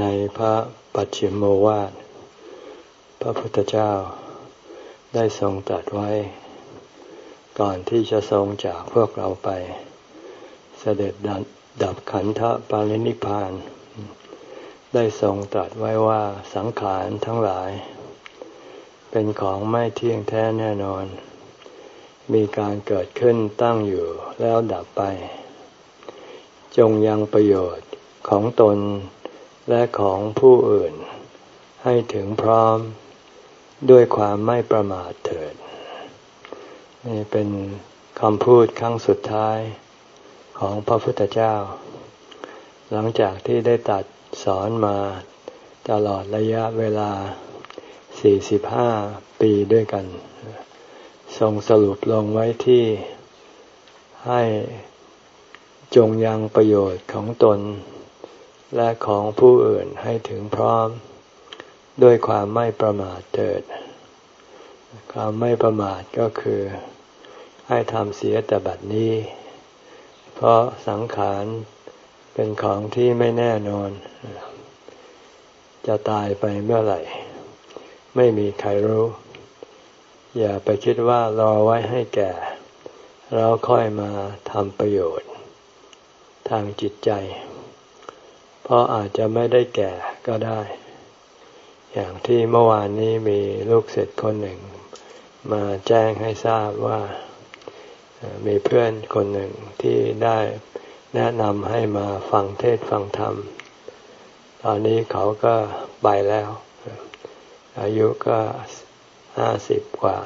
ในพระปัจฉิมโมวาทพระพุทธเจ้าได้ทรงตรัสไว้ ก่อนที่จะทรงจากพวกเราไป เสด็จดับขันธปารินิพาน ได้ทรงตรัสไว้ว่าสังขารทั้งหลาย เป็นของไม่เที่ยงแท้แน่นอน มีการเกิดขึ้นตั้งอยู่แล้วดับไป จงยังประโยชน์ของตน และของผู้อื่น ให้ถึงพร้อมด้วยความไม่ประมาทเถิด นี่เป็นคำพูดครั้งสุดท้ายของพระพุทธเจ้า หลังจากที่ได้ตัดสอนมาตลอดระยะเวลา 45 ปีด้วยกัน ทรงสรุปลงไว้ที่ให้จงยังประโยชน์ของตน และของผู้อื่นให้ถึงพร้อม ด้วยความไม่ประมาทเถิด ความไม่ประมาทก็คือให้ทำเสียแต่บัดนี้ เพราะสังขารเป็นของที่ไม่แน่นอน จะตายไปเมื่อไหร่ ไม่มีใครรู้ อย่าไปคิดว่ารอไว้ให้แก่แล้วค่อยมาทำประโยชน์ ทางจิตใจ เพราะอาจจะไม่ได้แก่ก็ได้ อย่างที่เมื่อวานนี้มีลูกศิษย์คนหนึ่ง มาแจ้งให้ทราบว่ามีเพื่อนคนหนึ่งที่ได้แนะนำให้มาฟังเทศฟังธรรม ตอนนี้เขาก็ไปแล้ว อายุก็ห้าสิบกว่า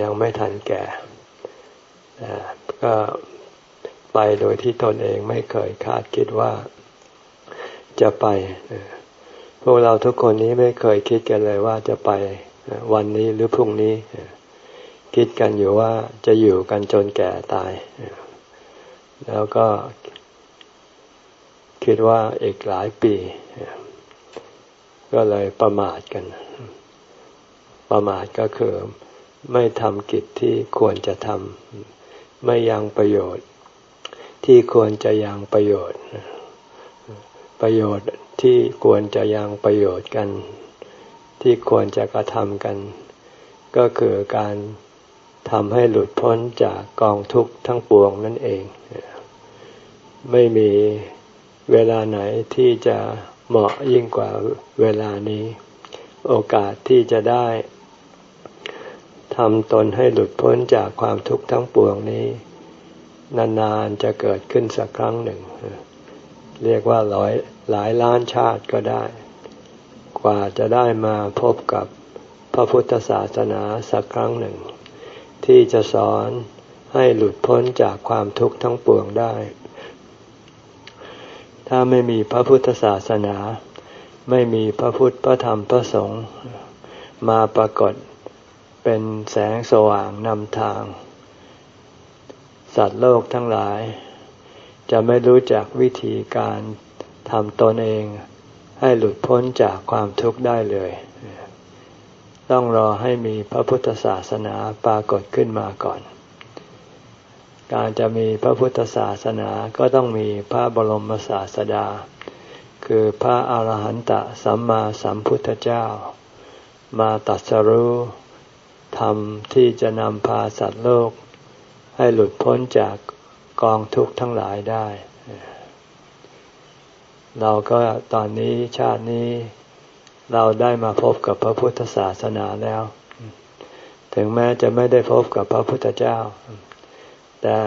ยังไม่ทันแก่ก็ไปโดยที่ตนเองไม่เคยคาดคิดว่า จะไป พวกเราทุกคนนี้ไม่เคยคิดกันเลยว่าจะไปวันนี้หรือพรุ่งนี้ คิดกันอยู่ว่าจะอยู่กันจนแก่ตาย แล้วก็คิดว่าอีกหลายปี ก็เลยประมาทกัน ประมาทก็คือไม่ทำกิจที่ควรจะทำไม่ยังประโยชน์ ที่ควรจะยังประโยชน์ ประโยชน์ที่ควรจะยังประโยชน์กัน ที่ควรจะกระทำกัน ก็คือการทำให้หลุดพ้นจากกองทุกข์ทั้งปวงนั่นเอง ไม่มีเวลาไหนที่จะเหมาะยิ่งกว่าเวลานี้ โอกาสที่จะได้ทำตนให้หลุดพ้นจากความทุกข์ทั้งปวงนี้ นานๆจะเกิดขึ้นสักครั้งหนึ่ง เรียกว่าร้อยหลายล้านชาติก็ได้ กว่าจะได้มาพบกับพระพุทธศาสนาสักครั้งหนึ่ง ที่จะสอนให้หลุดพ้นจากความทุกข์ทั้งปวงได้ ถ้าไม่มีพระพุทธศาสนา ไม่มีพระพุทธพระธรรมพระสงฆ์มาปรากฏเป็นแสงสว่างนำทาง สัตว์โลกทั้งหลาย จะไม่รู้จักวิธีการทำตนเอง ให้หลุดพ้นจากความทุกข์ได้เลย ต้องรอให้มีพระพุทธศาสนาปรากฏขึ้นมาก่อน การจะมีพระพุทธศาสนาก็ต้องมีพระบรมศาสดา คือพระอาหารหันตสัมมาสัมพุทธเจ้า มาตัดสรู้ธรรมที่จะนำพาสัตว์โลกให้หลุดพ้นจาก กองทุกข์ทั้งหลายได้ เราก็ตอนนี้ชาตินี้เราได้มาพบกับพระพุทธศาสนาแล้ว ถึงแม้จะไม่ได้พบกับพระพุทธเจ้า แต่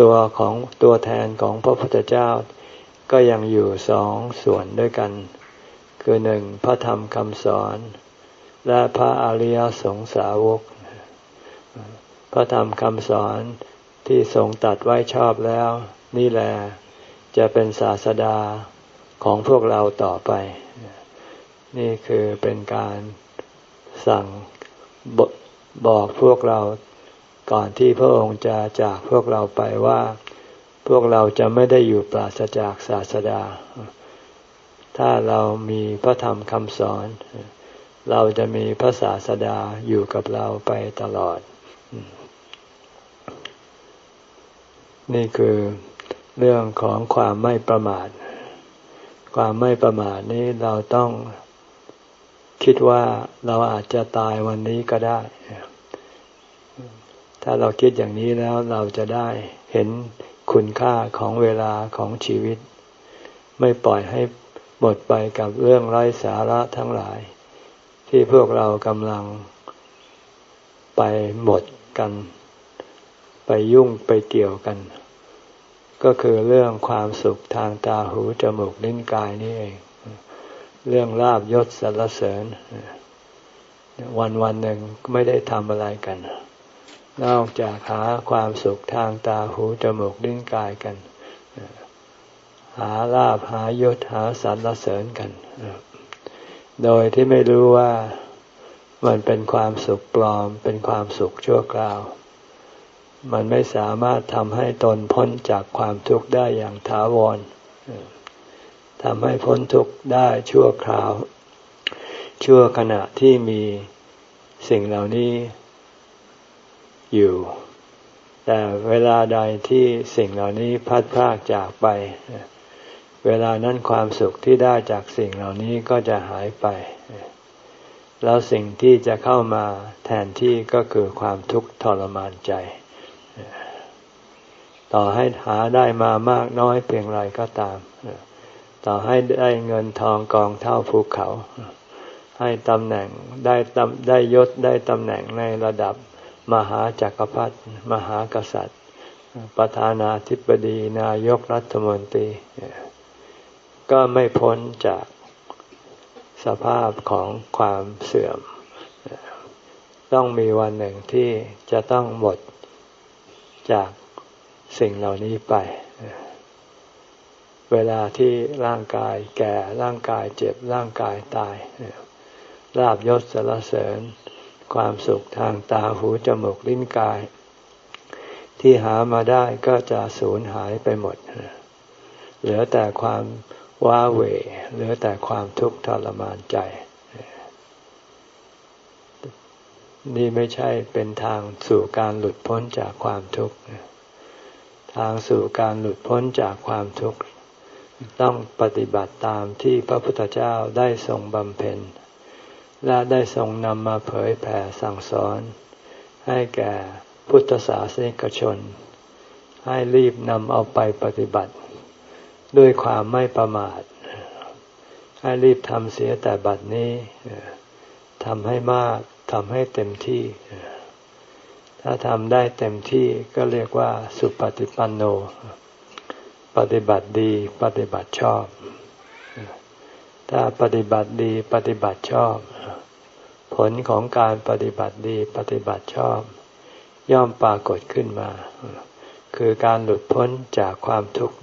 ตัวของตัวแทนของพระพุทธเจ้า ก็ยังอยู่สองส่วนด้วยกัน คือหนึ่งพระธรรมคำสอน และพระอริยสงสาวก พระธรรมคำสอน ที่ทรงตัดไว้ชอบแล้ว นี่แหละจะเป็นศาสดาของพวกเราต่อไป นี่คือเป็นการสั่งบบอกพวกเราก่อนที่พระองค์จะจากพวกเราไปว่า พวกเราจะไม่ได้อยู่ปราศจากศาสดา ถ้าเรามีพระธรรมคำสอน เราจะมีพระศาสดาอยู่กับเราไปตลอด นี่คือเรื่องของความไม่ประมาท ความไม่ประมาทนี้เราต้องคิดว่าเราอาจจะตายวันนี้ก็ได้ ถ้าเราคิดอย่างนี้แล้วเราจะได้เห็นคุณค่าของเวลาของชีวิต ไม่ปล่อยให้หมดไปกับเรื่องไร้สาระทั้งหลาย ที่พวกเรากำลังไปหมดกัน ไปยุ่งไปเกี่ยวกัน ก็คือเรื่องความสุขทางตาหูจมูกลิ้นกายนี่เอง เรื่องลาบยศสรรเสริญ วันวันหนึ่งไม่ได้ทำอะไรกัน นอกจากหาความสุขทางตาหูจมูกลิ้นกายกัน หาลาบหายศหาสรรเสริญกัน โดยที่ไม่รู้ว่ามันเป็นความสุขปลอมเป็นความสุขชั่วคราว มันไม่สามารถทำให้ตนพ้นจากความทุกข์ได้อย่างถาวรทำให้พ้นทุกข์ได้ชั่วคราว ชั่วขณะที่มีสิ่งเหล่านี้อยู่ แต่เวลาใดที่สิ่งเหล่านี้พัดพากจากไป เวลานั้นความสุขที่ได้จากสิ่งเหล่านี้ก็จะหายไป แล้วสิ่งที่จะเข้ามาแทนที่ก็คือความทุกข์ทรมานใจ ต่อให้หาได้มามากน้อยเพียงไรก็ตาม ต่อให้ได้เงินทองกองเท่าภูเขา ให้ตำแหน่งได้ตำได้ยศได้ตำแหน่งในระดับมหาจักรพรรดิมหากษัตริย์ ประธานาธิบดีนายกรัฐมนตรี ก็ไม่พ้นจากสภาพของความเสื่อม ต้องมีวันหนึ่งที่จะต้องหมดจาก สิ่งเหล่านี้ไป เวลาที่ร่างกายแก่ร่างกายเจ็บร่างกายตายลาบยศสารเสริญ ความสุขทางตาหูจมูกลิ้นกาย ที่หามาได้ก็จะสูญหายไปหมด เหลือแต่ความว้าเหวเหลือแต่ความทุกข์ทรมานใจ นี่ไม่ใช่เป็นทางสู่การหลุดพ้นจากความทุกข์ ทางสู่การหลุดพ้นจากความทุกข์ ต้องปฏิบัติตามที่พระพุทธเจ้าได้ทรงบำเพ็ญ และได้ทรงนำมาเผยแผ่สั่งสอน ให้แก่พุทธศาสนิกชน ให้รีบนำเอาไปปฏิบัติ ด้วยความไม่ประมาท ให้รีบทำเสียแต่บัดนี้ทำให้มากทำให้เต็มที่ ถ้าทำได้เต็มที่ก็เรียกว่าสุปฏิปันโน ปฏิบัติดีปฏิบัติชอบ ถ้าปฏิบัติดีปฏิบัติชอบ ผลของการปฏิบัติดีปฏิบัติชอบ ย่อมปรากฏขึ้นมา คือการหลุดพ้นจากความทุกข์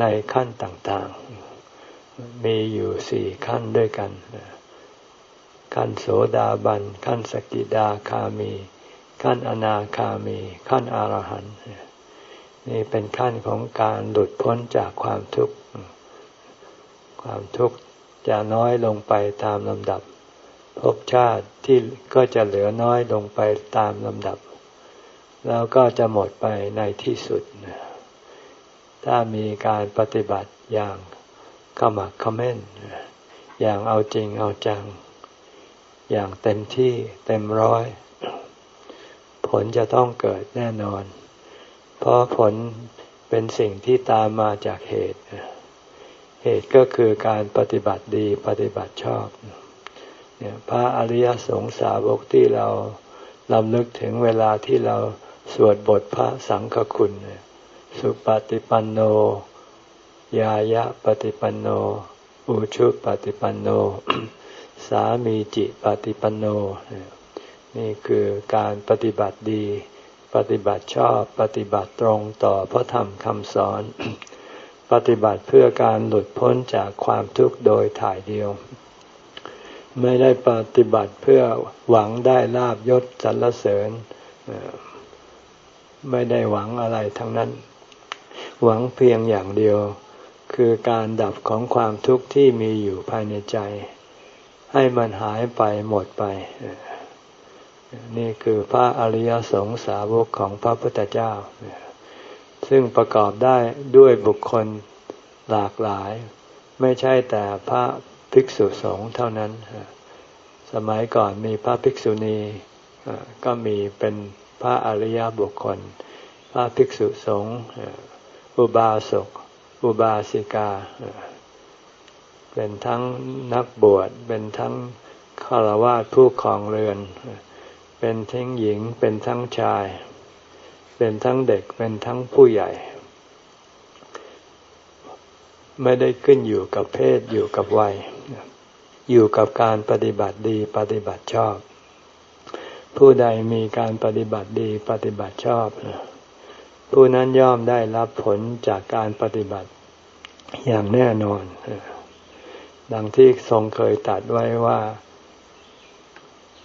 ในขั้นต่างๆ มีอยู่สี่ขั้นด้วยกัน ขั้นโสดาบัน ขั้นสกิดาคามี ขั้นอนาคามี ขั้นอรหันต์นี่เป็นขั้นของการหลุดพ้นจากความทุกข์ ความทุกข์จะน้อยลงไปตามลำดับภพชาติที่ก็จะเหลือน้อยลงไปตามลำดับ แล้วก็จะหมดไปในที่สุด ถ้ามีการปฏิบัติอย่างขมักขม้น อย่างเอาจริงเอาจัง อย่างเต็มที่เต็มร้อย ผลจะต้องเกิดแน่นอน เพราะผลเป็นสิ่งที่ตามมาจากเหตุ เหตุก็คือการปฏิบัติดีปฏิบัติชอบ เนี่ยพระอริยสงสาวกที่เราลำลึกถึงเวลาที่เราสวดบทพระสังฆคุณ สุปฏิปันโน ยายะปฏิปันโน อุชุปฏิปันโน สามีจิปฏิปันโน นี่คือการปฏิบัติดี ปฏิบัติชอบปฏิบัติตรงต่อพระธรรมคำสอน ปฏิบัติเพื่อการหลุดพ้นจากความทุกข์โดยถ่ายเดียว ไม่ได้ปฏิบัติเพื่อหวังได้ลาบยศสรรเสริญ ไม่ได้หวังอะไรทั้งนั้น หวังเพียงอย่างเดียว คือการดับของความทุกข์ที่มีอยู่ภายในใจ ให้มันหายไปหมดไป นี่คือพระอริยสงสาวกของพระพุทธเจ้า ซึ่งประกอบได้ด้วยบุคคลหลากหลาย ไม่ใช่แต่พระภิกษุสงฆ์เท่านั้น สมัยก่อนมีพระภิกษุณีก็มีเป็นพระอริยบุคคล พระภิกษุสงฆ์อุบาสก อุบาสิกา เป็นทั้งนักบวช เป็นทั้งฆราวาสผู้ครองเรือน เป็นทั้งหญิงเป็นทั้งชาย เป็นทั้งเด็กเป็นทั้งผู้ใหญ่ ไม่ได้ขึ้นอยู่กับเพศอยู่กับวัย อยู่กับการปฏิบัติดีปฏิบัติชอบ ผู้ใดมีการปฏิบัติดีปฏิบัติชอบผู้นั้นย่อมได้รับผลจากการปฏิบัติอย่างแน่นอน ดังที่ทรงเคยตัดไว้ว่า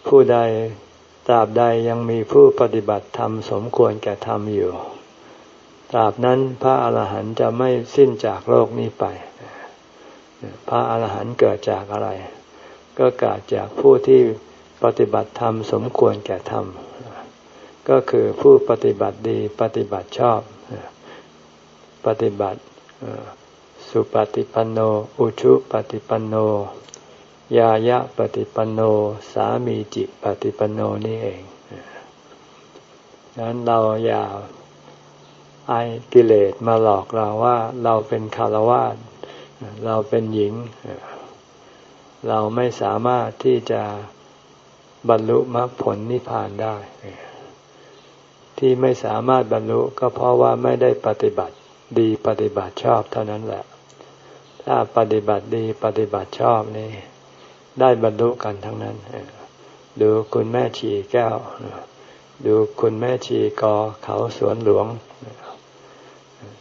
ผู้ใด ตราบใดยังมีผู้ปฏิบัติธรรมสมควรแก่ธรรมอยู่ ตราบนั้นพระอาหารหันต์จะไม่สิ้นจากโลกนี้ไป พระอาหารหันต์เกิดจากอะไร ก็เกิดจากผู้ที่ปฏิบัติธรรมสมควรแก่ธรรม ก็คือผู้ปฏิบัติดีปฏิบัติชอบ ปฏิบัติสุปฏิปันโน อุชุปฏิปันโน ยายะปฏิปันโน สามีจิปฏิปันโนนี่เองนั้นเราอย่าไอกิเลสมาหลอกเราว่า เราเป็นคารวาสเราเป็นหญิง เราไม่สามารถที่จะบรรลุมรรคผลนิพพานได้ ที่ไม่สามารถบรรลุก็เพราะว่าไม่ได้ปฏิบัติดีปฏิบัติชอบเท่านั้นแหละ ถ้าปฏิบัติดีปฏิบัติชอบนี่ ได้บรรลุกันทั้งนั้น ดูคุณแม่ชีแก้ว ดูคุณแม่ชีกอเขาสวนหลวง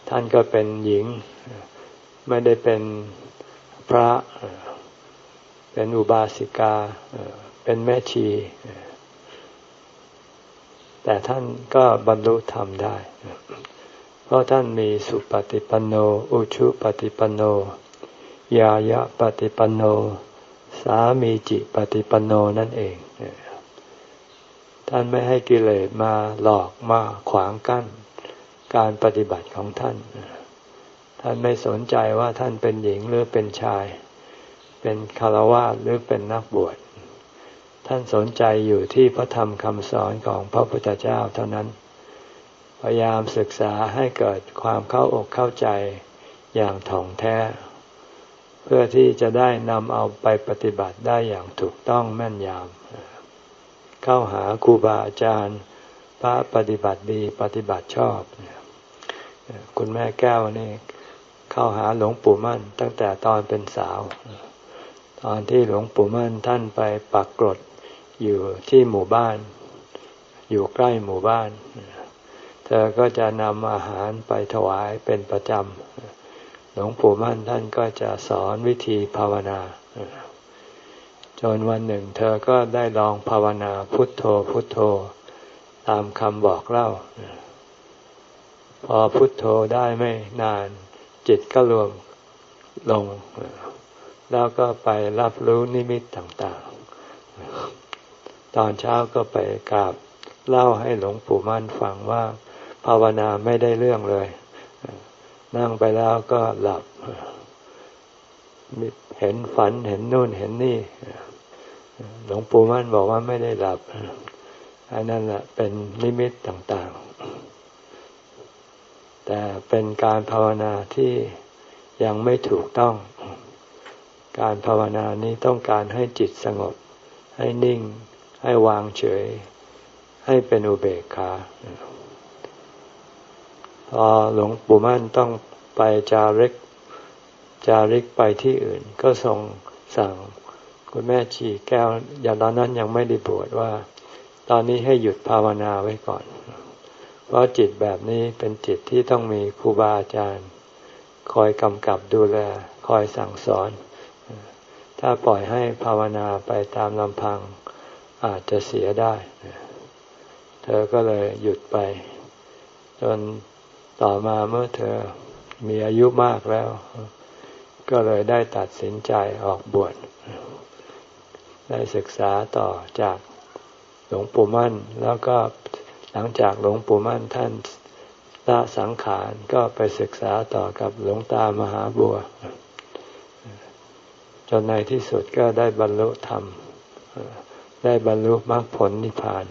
ท่านก็เป็นหญิง ไม่ได้เป็นพระ เป็นอุบาสิกา เป็นแม่ชี แต่ท่านก็บรรลุธรรมได้ เพราะท่านมีสุปฏิปันโน อุชุปฏิปันโน ยายะปฏิปันโน สามีจิปฏิปันโนนั่นเองท่านไม่ให้กิเลสมาหลอกมาขวางกั้น การปฏิบัติของท่าน ท่านไม่สนใจว่าท่านเป็นหญิงหรือเป็นชาย เป็นคารวะหรือเป็นนักบวช ท่านสนใจอยู่ที่พระธรรมคำสอนของพระพุทธเจ้าเท่านั้น พยายามศึกษาให้เกิดความเข้าอกเข้าใจอย่างถ่องแท้ เพื่อที่จะได้นำเอาไปปฏิบัติได้อย่างถูกต้องแม่นยำเข้าหาครูบาอาจารย์ พระปฏิบัติดีปฏิบัติชอบ คุณแม่แก้วนี่เข้าหาหลวงปู่มั่น ตั้งแต่ตอนเป็นสาว ตอนที่หลวงปู่มั่นท่านไปปักกรดอยู่ที่หมู่บ้าน อยู่ใกล้หมู่บ้าน เธอก็จะนำอาหารไปถวายเป็นประจำ หลวงปู่มั่นท่านก็จะสอนวิธีภาวนา จนวันหนึ่ง เธอก็ได้ลองภาวนาพุทโธพุทโธ ตามคำบอกเล่า พอพุทโธได้ไม่นาน จิตก็รวมลง แล้วก็ไปรับรู้นิมิตต่างๆ ตอนเช้าก็ไปกราบเล่าให้หลวงปู่มั่นฟังว่า ภาวนาไม่ได้เรื่องเลย นั่งไปแล้วก็หลับ เห็นฝันเห็นนู่นเห็นนี่หลวงปู่มั่นบอกว่าไม่ได้หลับอันนั้นแหละเป็นนิมิตต่างๆ แต่เป็นการภาวนาที่ยังไม่ถูกต้อง การภาวนานี้ต้องการให้จิตสงบ ให้นิ่ง ให้วางเฉย ให้เป็นอุเบกขา พอหลวงปู่มั่นต้องไปจาริกจาริกไปที่อื่น ก็ทรงสั่งคุณแม่ชีแก้วอย่างตอนนั้นยังไม่ได้บวชว่า ตอนนี้ให้หยุดภาวนาไว้ก่อน เพราะจิตแบบนี้เป็นจิตที่ต้องมีครูบาอาจารย์ คอยกำกับดูแล คอยสั่งสอน ถ้าปล่อยให้ภาวนาไปตามลำพังอาจจะเสียได้ เธอก็เลยหยุดไป จน ต่อมาเมื่อเธอมีอายุมากแล้ว ก็เลยได้ตัดสินใจออกบวช ได้ศึกษาต่อจากหลวงปู่มั่น แล้วก็หลังจากหลวงปู่มั่นท่านละสังขารก็ไปศึกษาต่อกับหลวงตามหาบัว จนในที่สุดก็ได้บรรลุธรรม ได้บรรลุมรรคผลนิพพาน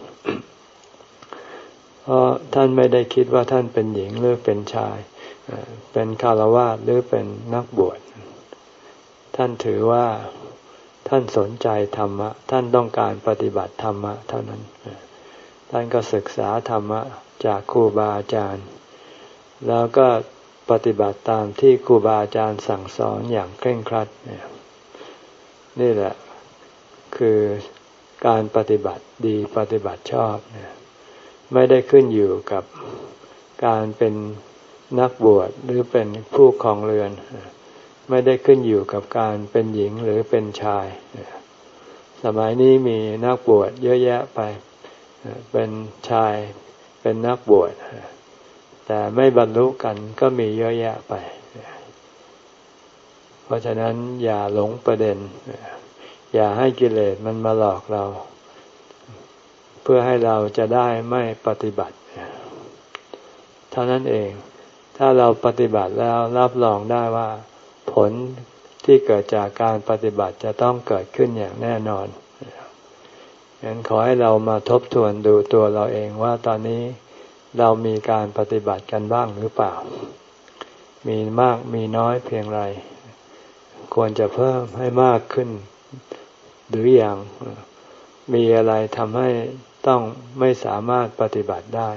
เพราะท่านไม่ได้คิดว่าท่านเป็นหญิงหรือเป็นชาย เป็นคารวะหรือเป็นนักบวช ท่านถือว่าท่านสนใจธรรมะ ท่านต้องการปฏิบัติธรรมะเท่านั้น ท่านก็ศึกษาธรรมะจากครูบาอาจารย์ แล้วก็ปฏิบัติตามที่ครูบาอาจารย์สั่งสอนอย่างเคร่งครัด นี่แหละคือการปฏิบัติดีปฏิบัติชอบเนี่ย ไม่ได้ขึ้นอยู่กับการเป็นนักบวชหรือเป็นผู้ครองเรือน ไม่ได้ขึ้นอยู่กับการเป็นหญิงหรือเป็นชาย สมัยนี้มีนักบวชเยอะแยะไป เป็นชายเป็นนักบวชแต่ไม่บรรลุกันก็มีเยอะแยะไป เพราะฉะนั้นอย่าหลงประเด็น อย่าให้กิเลสมันมาหลอกเรา เพื่อให้เราจะได้ไม่ปฏิบัติ เท่านั้นเอง ถ้าเราปฏิบัติแล้วรับรองได้ว่า ผลที่เกิดจากการปฏิบัติจะต้องเกิดขึ้นอย่างแน่นอนฉะนั้นขอให้เรามาทบทวนดูตัวเราเองว่าตอนนี้เรามีการปฏิบัติกันบ้างหรือเปล่า มีมากมีน้อยเพียงไร ควรจะเพิ่มให้มากขึ้น หรืออยังมีอะไรทำให้ ต้องไม่สามารถปฏิบัติได้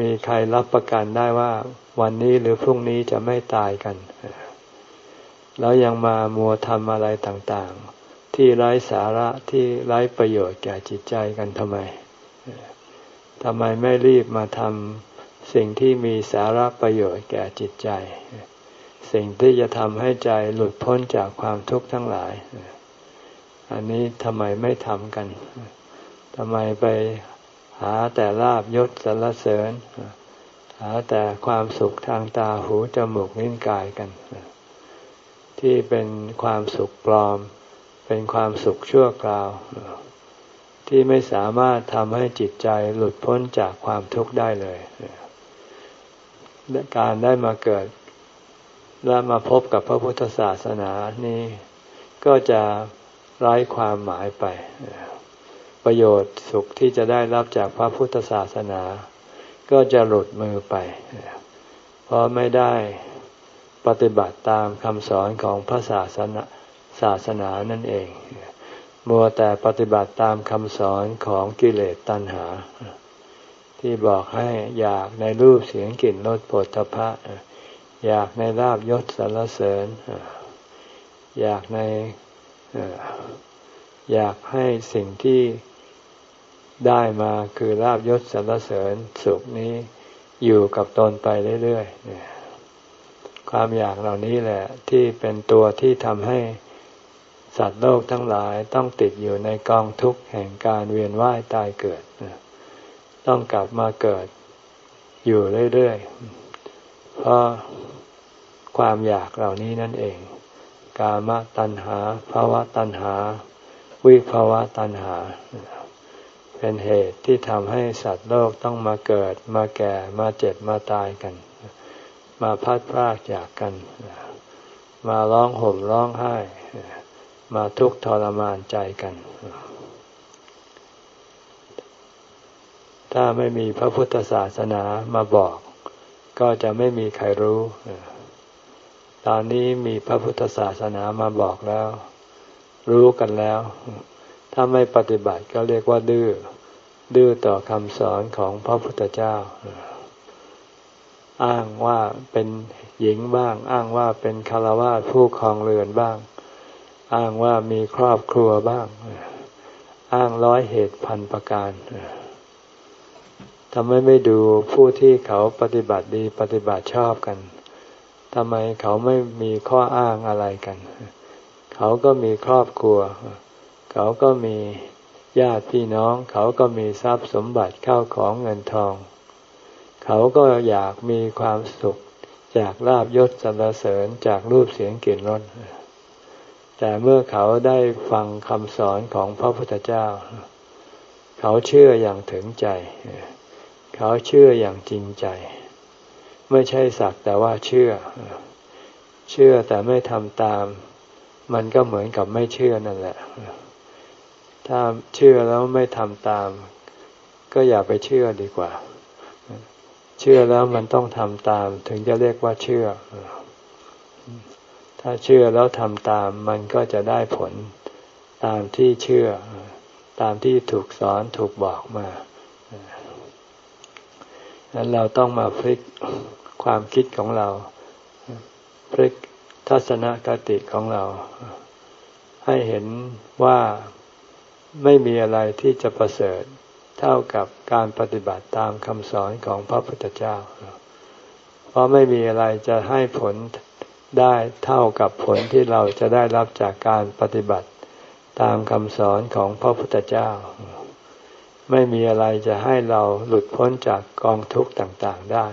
มีใครรับประกันได้ว่า วันนี้หรือพรุ่งนี้จะไม่ตายกัน แล้วยังมามัวทำอะไรต่างๆ ที่ไร้สาระที่ไร้ประโยชน์แก่จิตใจกันทำไมทำไมไม่รีบมาทำสิ่งที่มีสาระประโยชน์แก่จิตใจ สิ่งที่จะทำให้ใจหลุดพ้นจากความทุกข์ทั้งหลาย อันนี้ทำไมไม่ทำกันทำไมไปหาแต่ลาบยศสรรเสริญ หาแต่ความสุขทางตาหูจมูกนิ้นกายกัน ที่เป็นความสุขปลอม เป็นความสุขชั่วคราว ที่ไม่สามารถทำให้จิตใจหลุดพ้นจากความทุกข์ได้เลยการได้มาเกิด และมาพบกับพระพุทธศาสนานี้ ก็จะ ไร้ความหมายไป ประโยชน์สุขที่จะได้รับจากพระพุทธศาสนา ก็จะหลุดมือไป เพราะไม่ได้ปฏิบัติตามคำสอนของพระศาสนาศาสนานั่นเอง มัวแต่ปฏิบัติตามคำสอนของกิเลสตัณหา ที่บอกให้อยากในรูปเสียงกลิ่นรสปวดพะอยากในลาบยศสรรเสริญ อยากใน อยากให้สิ่งที่ได้มาคือลาบยศสรรเสริญสุขนี้อยู่กับตนไปเรื่อยๆความอยากเหล่านี้แหละ ที่เป็นตัวที่ทำให้สัตว์โลกทั้งหลายต้องติดอยู่ในกองทุกข์แห่งการเวียนว่ายตายเกิด ต้องกลับมาเกิดอยู่เรื่อยๆ เพราะความอยากเหล่านี้นั่นเอง กามตัณหาภาวะตัณหา วิภาวะตัณหา เป็นเหตุที่ทำให้สัตว์โลกต้องมาเกิด มาแก่ มาเจ็บ มาตายกัน มาพัดพรากจากกัน มาร้องห่มร้องไห้ มาทุกข์ทรมานใจกัน ถ้าไม่มีพระพุทธศาสนามาบอก ก็จะไม่มีใครรู้ ตอนนี้มีพระพุทธศาสนามาบอกแล้ว รู้กันแล้ว ถ้าไม่ปฏิบัติก็เรียกว่าดื้อดื้อต่อคำสอนของพระพุทธเจ้า อ้างว่าเป็นหญิงบ้าง อ้างว่าเป็นคารวะผู้ครองเรือนบ้าง อ้างว่ามีครอบครัวบ้าง อ้างร้อยเหตุพันประการทำไมไม่ดูผู้ที่เขาปฏิบัติดีปฏิบัติชอบกัน ทำไมเขาไม่มีข้ออ้างอะไรกัน เขาก็มีครอบครัว เขาก็มีญาติพี่น้อง เขาก็มีทรัพย์สมบัติเข้าของเงินทอง เขาก็อยากมีความสุข จากลาบยศสรรเสริญจากรูปเสียงกลิ่นรสแต่เมื่อเขาได้ฟังคำสอนของพระพุทธเจ้า เขาเชื่ออย่างถึงใจ เขาเชื่ออย่างจริงใจ ไม่ใช่สักแต่ว่าเชื่อ เชื่อแต่ไม่ทำตาม มันก็เหมือนกับไม่เชื่อนั่นแหละ ถ้าเชื่อแล้วไม่ทำตาม ก็อย่าไปเชื่อดีกว่า เชื่อแล้วมันต้องทำตาม ถึงจะเรียกว่าเชื่อ ถ้าเชื่อแล้วทำตาม มันก็จะได้ผลตามที่เชื่อ ตามที่ถูกสอนถูกบอกมาดังนั้นเราต้องมาพลิก ความคิดของเรา พลิกทัศนคติของเรา ให้เห็นว่าไม่มีอะไรที่จะประเสริฐเท่ากับการปฏิบัติตามคำสอนของพระพุทธเจ้า เพราะไม่มีอะไรจะให้ผลได้เท่ากับผลที่เราจะได้รับจากการปฏิบัติตามคำสอนของพระพุทธเจ้า ไม่มีอะไรจะให้เราหลุดพ้นจากกองทุกข์ต่างๆได้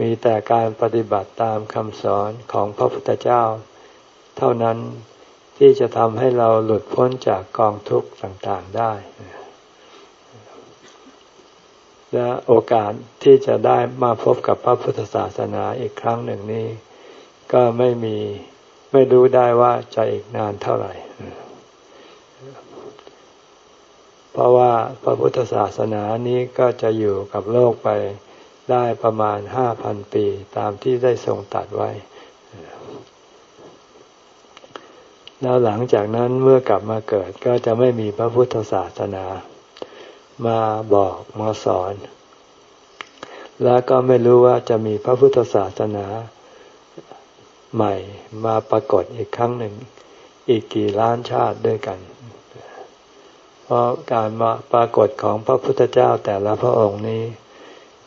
มีแต่การปฏิบัติตามคำสอนของพระพุทธเจ้า เท่านั้นที่จะทำให้เราหลุดพ้นจากกองทุกข์ต่างๆได้ และโอกาสที่จะได้มาพบกับพระพุทธศาสนาอีกครั้งหนึ่งนี้ ก็ไม่มีไม่รู้ได้ว่าจะอีกนานเท่าไหร่ เพราะว่าพระพุทธศาสนานี้ก็จะอยู่กับโลกไป ได้ประมาณห้าพันปีตามที่ได้ทรงตัดไว้ แล้วหลังจากนั้นเมื่อกลับมาเกิดก็จะไม่มีพระพุทธศาสนา มาบอกมาสอน แล้วก็ไม่รู้ว่าจะมีพระพุทธศาสนาใหม่มาปรากฏอีกครั้งหนึ่ง อีกกี่ล้านชาติด้วยกัน เพราะการมาปรากฏของพระพุทธเจ้าแต่ละพระองค์นี้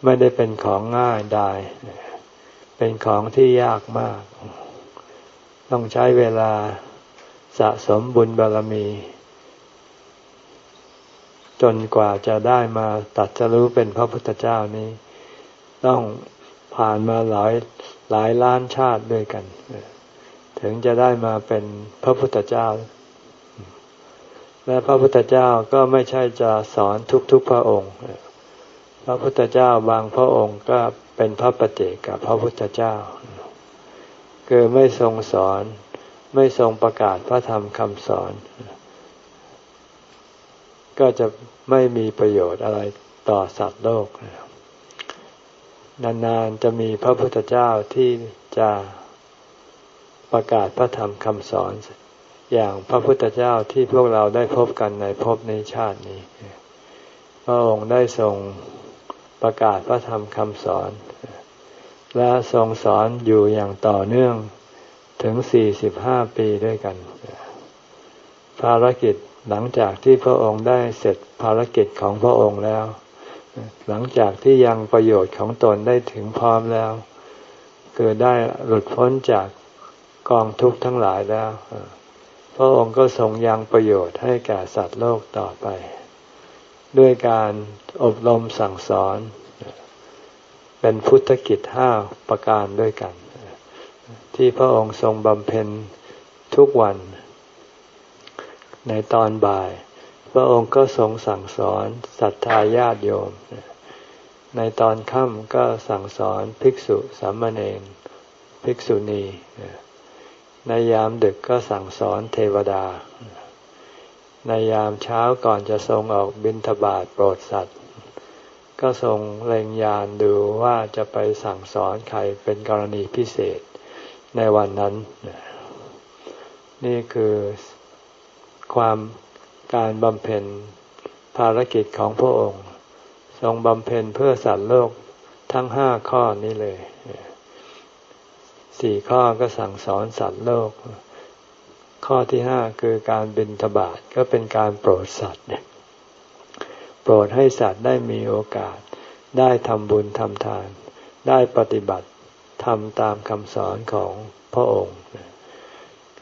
ไม่ได้เป็นของง่ายได้ เป็นของที่ยากมาก ต้องใช้เวลาสะสมบุญบารมี จนกว่าจะได้มาตัดจะรู้เป็นพระพุทธเจ้านี้ ต้องผ่านมาหลายหลายล้านชาติด้วยกัน ถึงจะได้มาเป็นพระพุทธเจ้า และพระพุทธเจ้าก็ไม่ใช่จะสอนทุกๆพระองค์ พระพุทธเจ้าบางพระองค์ก็เป็นพระปฏิเกับพระพุทธเจ้า คือไม่ทรงสอนไม่ทรงประกาศพระธรรมคำสอน ก็จะไม่มีประโยชน์อะไรต่อสัตว์โลก นานๆจะมีพระพุทธเจ้าที่จะประกาศพระธรรมคำสอน อย่างพระพุทธเจ้าที่พวกเราได้พบกันในภพในชาตินี้ พระองค์ได้ทรง ประกาศพระธรรมคำสอน และทรงสอนอยู่อย่างต่อเนื่องถึงสี่สิบห้าปีด้วยกัน ภารกิจหลังจากที่พระองค์ได้เสร็จภารกิจของพระองค์แล้ว หลังจากที่ยังประโยชน์ของตนได้ถึงพร้อมแล้ว คือได้หลุดพ้นจากกองทุกข์ทั้งหลายแล้ว พระองค์ก็ทรงยังประโยชน์ให้แก่สัตว์โลกต่อไป ด้วยการอบรมสั่งสอน เป็นพุทธกิจห้าประการด้วยกัน ที่พระองค์ทรงบำเพ็ญทุกวัน ในตอนบ่าย พระองค์ก็ทรงสั่งสอนศรัทธาญาติโยม ในตอนค่ำก็สั่งสอนภิกษุสามเณรภิกษุณี ในยามดึกก็สั่งสอนเทวดา ในยามเช้าก่อนจะทรงออกบิณฑบาตโปรดสัตว์ ก็ทรงเล็งยานดูว่าจะไปสั่งสอนใครเป็นกรณีพิเศษในวันนั้น นี่คือความการบำเพ็ญภารกิจของพระองค์ ทรงบำเพ็ญเพื่อสัตว์โลกทั้งห้าข้อนี้เลย สี่ข้อก็สั่งสอนสัตว์โลก ข้อที่ห้าคือการบินทบาทก็เป็นการโปรดสัตว์โปรดให้สัตว์ได้มีโอกาส ได้ทำบุญทำทาน ได้ปฏิบัติทำตามคำสอนของพระองค์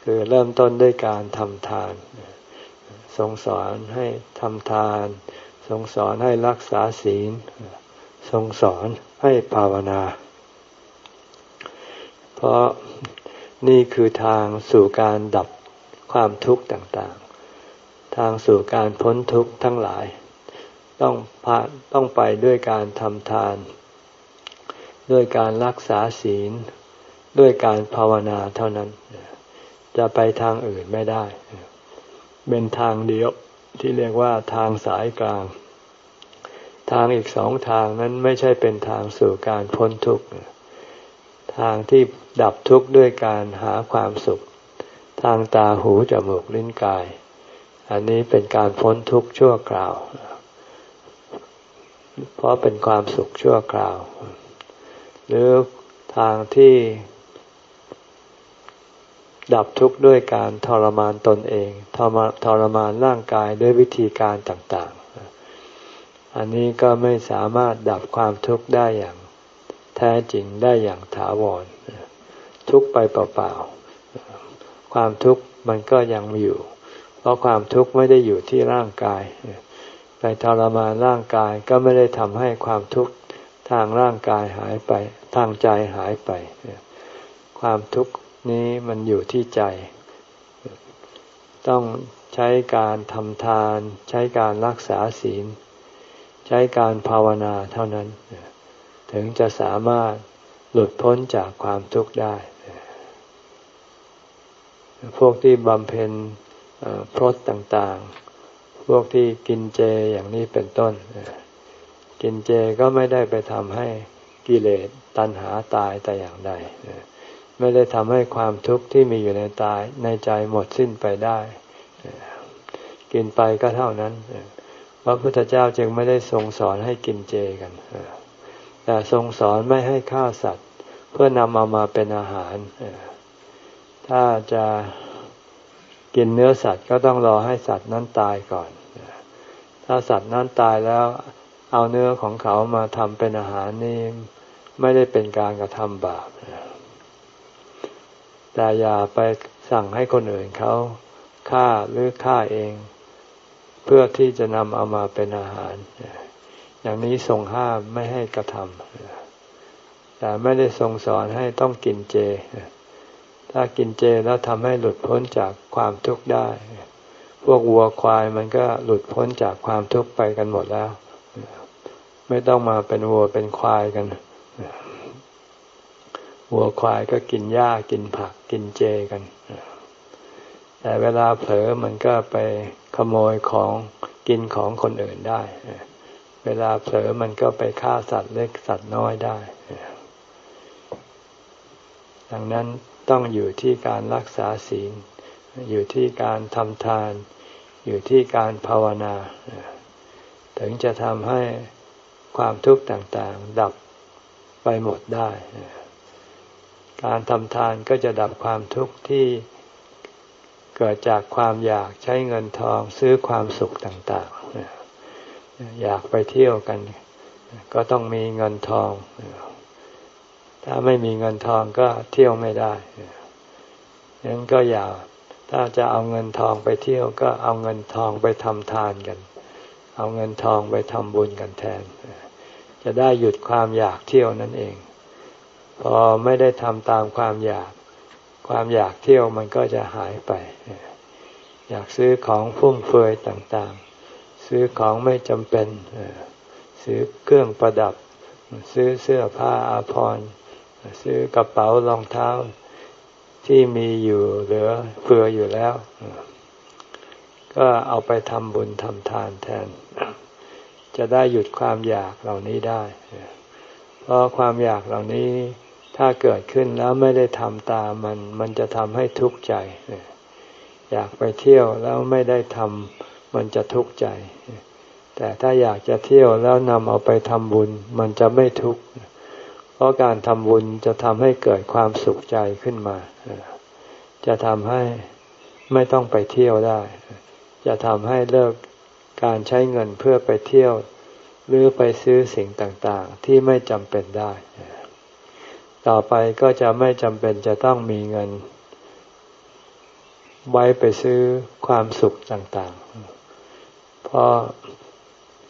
คือเริ่มต้นด้วยการทำทานทรงสอนให้ทำทาน ทรงสอนให้รักษาศีล ทรงสอนให้ภาวนา เพราะนี่คือทางสู่การดับ ความทุกข์ต่างๆ ทางสู่การพ้นทุกข์ทั้งหลาย ต้องพานต้องไปด้วยการทำทาน ด้วยการรักษาศีล ด้วยการภาวนาเท่านั้น จะไปทางอื่นไม่ได้ เป็นทางเดียวที่เรียกว่าทางสายกลาง ทางอีกสองทางนั้นไม่ใช่เป็นทางสู่การพ้นทุกข์ทางที่ดับทุกข์ด้วยการหาความสุข ทางตาหูจมูกลิ้นกาย อันนี้เป็นการพ้นทุกข์ชั่วคราว เพราะเป็นความสุขชั่วคราว หรือทางที่ดับทุกข์ด้วยการทรมานตนเองทรทรมานร่างกายด้วยวิธีการต่างๆ อันนี้ก็ไม่สามารถดับความทุกข์ได้อย่าง แท้จริงได้อย่างถาวร ทุกไปเปล่าๆ ความทุกข์มันก็ยังอยู่ เพราะความทุกข์ไม่ได้อยู่ที่ร่างกาย ไปทรมานร่างกายก็ไม่ได้ทำให้ความทุกข์ทางร่างกายหายไป ทางใจหายไป ความทุกข์นี้มันอยู่ที่ใจ ต้องใช้การทำทาน ใช้การรักษาศีล ใช้การภาวนาเท่านั้น ถึงจะสามารถหลุดพ้นจากความทุกข์ได้ พวกที่บำเพ็ญพรตต่างๆ พวกที่กินเจอย่างนี้เป็นต้น กินเจก็ไม่ได้ไปทำให้กิเลสตัณหาตายแต่อย่างใด ไม่ได้ทำให้ความทุกข์ที่มีอยู่ในตายในใจหมดสิ้นไปได้ กินไปก็เท่านั้นพระพุทธเจ้าจึงไม่ได้ทรงสอนให้กินเจกัน แต่ทรงสอนไม่ให้ฆ่าสัตว์ เพื่อนำเอามาเป็นอาหาร ถ้าจะกินเนื้อสัตว์ก็ต้องรอให้สัตว์นั้นตายก่อน ถ้าสัตว์นั้นตายแล้วเอาเนื้อของเขามาทำเป็นอาหารนี่ไม่ได้เป็นการกระทำบาปแต่อย่าไปสั่งให้คนอื่นเขาฆ่าหรือฆ่าเอง เพื่อที่จะนำเอามาเป็นอาหาร อย่างนี้ทรงห้ามไม่ให้กระทำแต่ไม่ได้ทรงสอนให้ต้องกินเจ ถ้ากินเจแล้วทำให้หลุดพ้นจากความทุกข์ได้ พวกวัวควายมันก็หลุดพ้นจากความทุกข์ไปกันหมดแล้ว ไม่ต้องมาเป็นวัวเป็นควายกันวัวควายก็กินหญ้ากินผักกินเจกัน แต่เวลาเผลอมันก็ไปขโมยของกินของคนอื่นได้ เวลาเผลอมันก็ไปฆ่าสัตว์เล็กสัตว์น้อยได้ดังนั้น ต้องอยู่ที่การรักษาศีล อยู่ที่การทำทาน อยู่ที่การภาวนา ถึงจะทำให้ความทุกข์ต่างๆ ดับไปหมดได้ การทำทานก็จะดับความทุกข์ที่เกิดจากความอยากใช้เงินทองซื้อความสุขต่างๆ อยากไปเที่ยวกัน ก็ต้องมีเงินทอง ถ้าไม่มีเงินทองก็เที่ยวไม่ได้ยังก็อย่า ถ้าจะเอาเงินทองไปเที่ยวก็เอาเงินทองไปทำทานกัน เอาเงินทองไปทำบุญกันแทน จะได้หยุดความอยากเที่ยวนั่นเอง พอไม่ได้ทำตามความอยาก ความอยากเที่ยวมันก็จะหายไป อยากซื้อของฟุ่มเฟือยต่างๆ ซื้อของไม่จำเป็นซื้อเครื่องประดับ ซื้อเสื้อผ้าอาภรณ์ ซื้อกระเป๋ารองเท้าที่มีอยู่เหลือเฟืออยู่แล้ว ก็เอาไปทำบุญทำทานแทน จะได้หยุดความอยากเหล่านี้ได้ เพราะความอยากเหล่านี้ถ้าเกิดขึ้นแล้วไม่ได้ทำตามมัน มันจะทำให้ทุกข์ใจ อยากไปเที่ยวแล้วไม่ได้ทำมันจะทุกข์ใจ แต่ถ้าอยากจะเที่ยวแล้วนำเอาไปทำบุญ มันจะไม่ทุกข์ ราะการทำบุญจะทำให้เกิดความสุขใจขึ้นมา จะทำให้ไม่ต้องไปเที่ยวได้ จะทำให้เลิกการใช้เงินเพื่อไปเที่ยว หรือไปซื้อสิ่งต่างๆ ที่ไม่จำเป็นได้ ต่อไปก็จะไม่จำเป็นจะต้องมีเงิน ไว้ไปซื้อความสุขต่างๆ เพราะ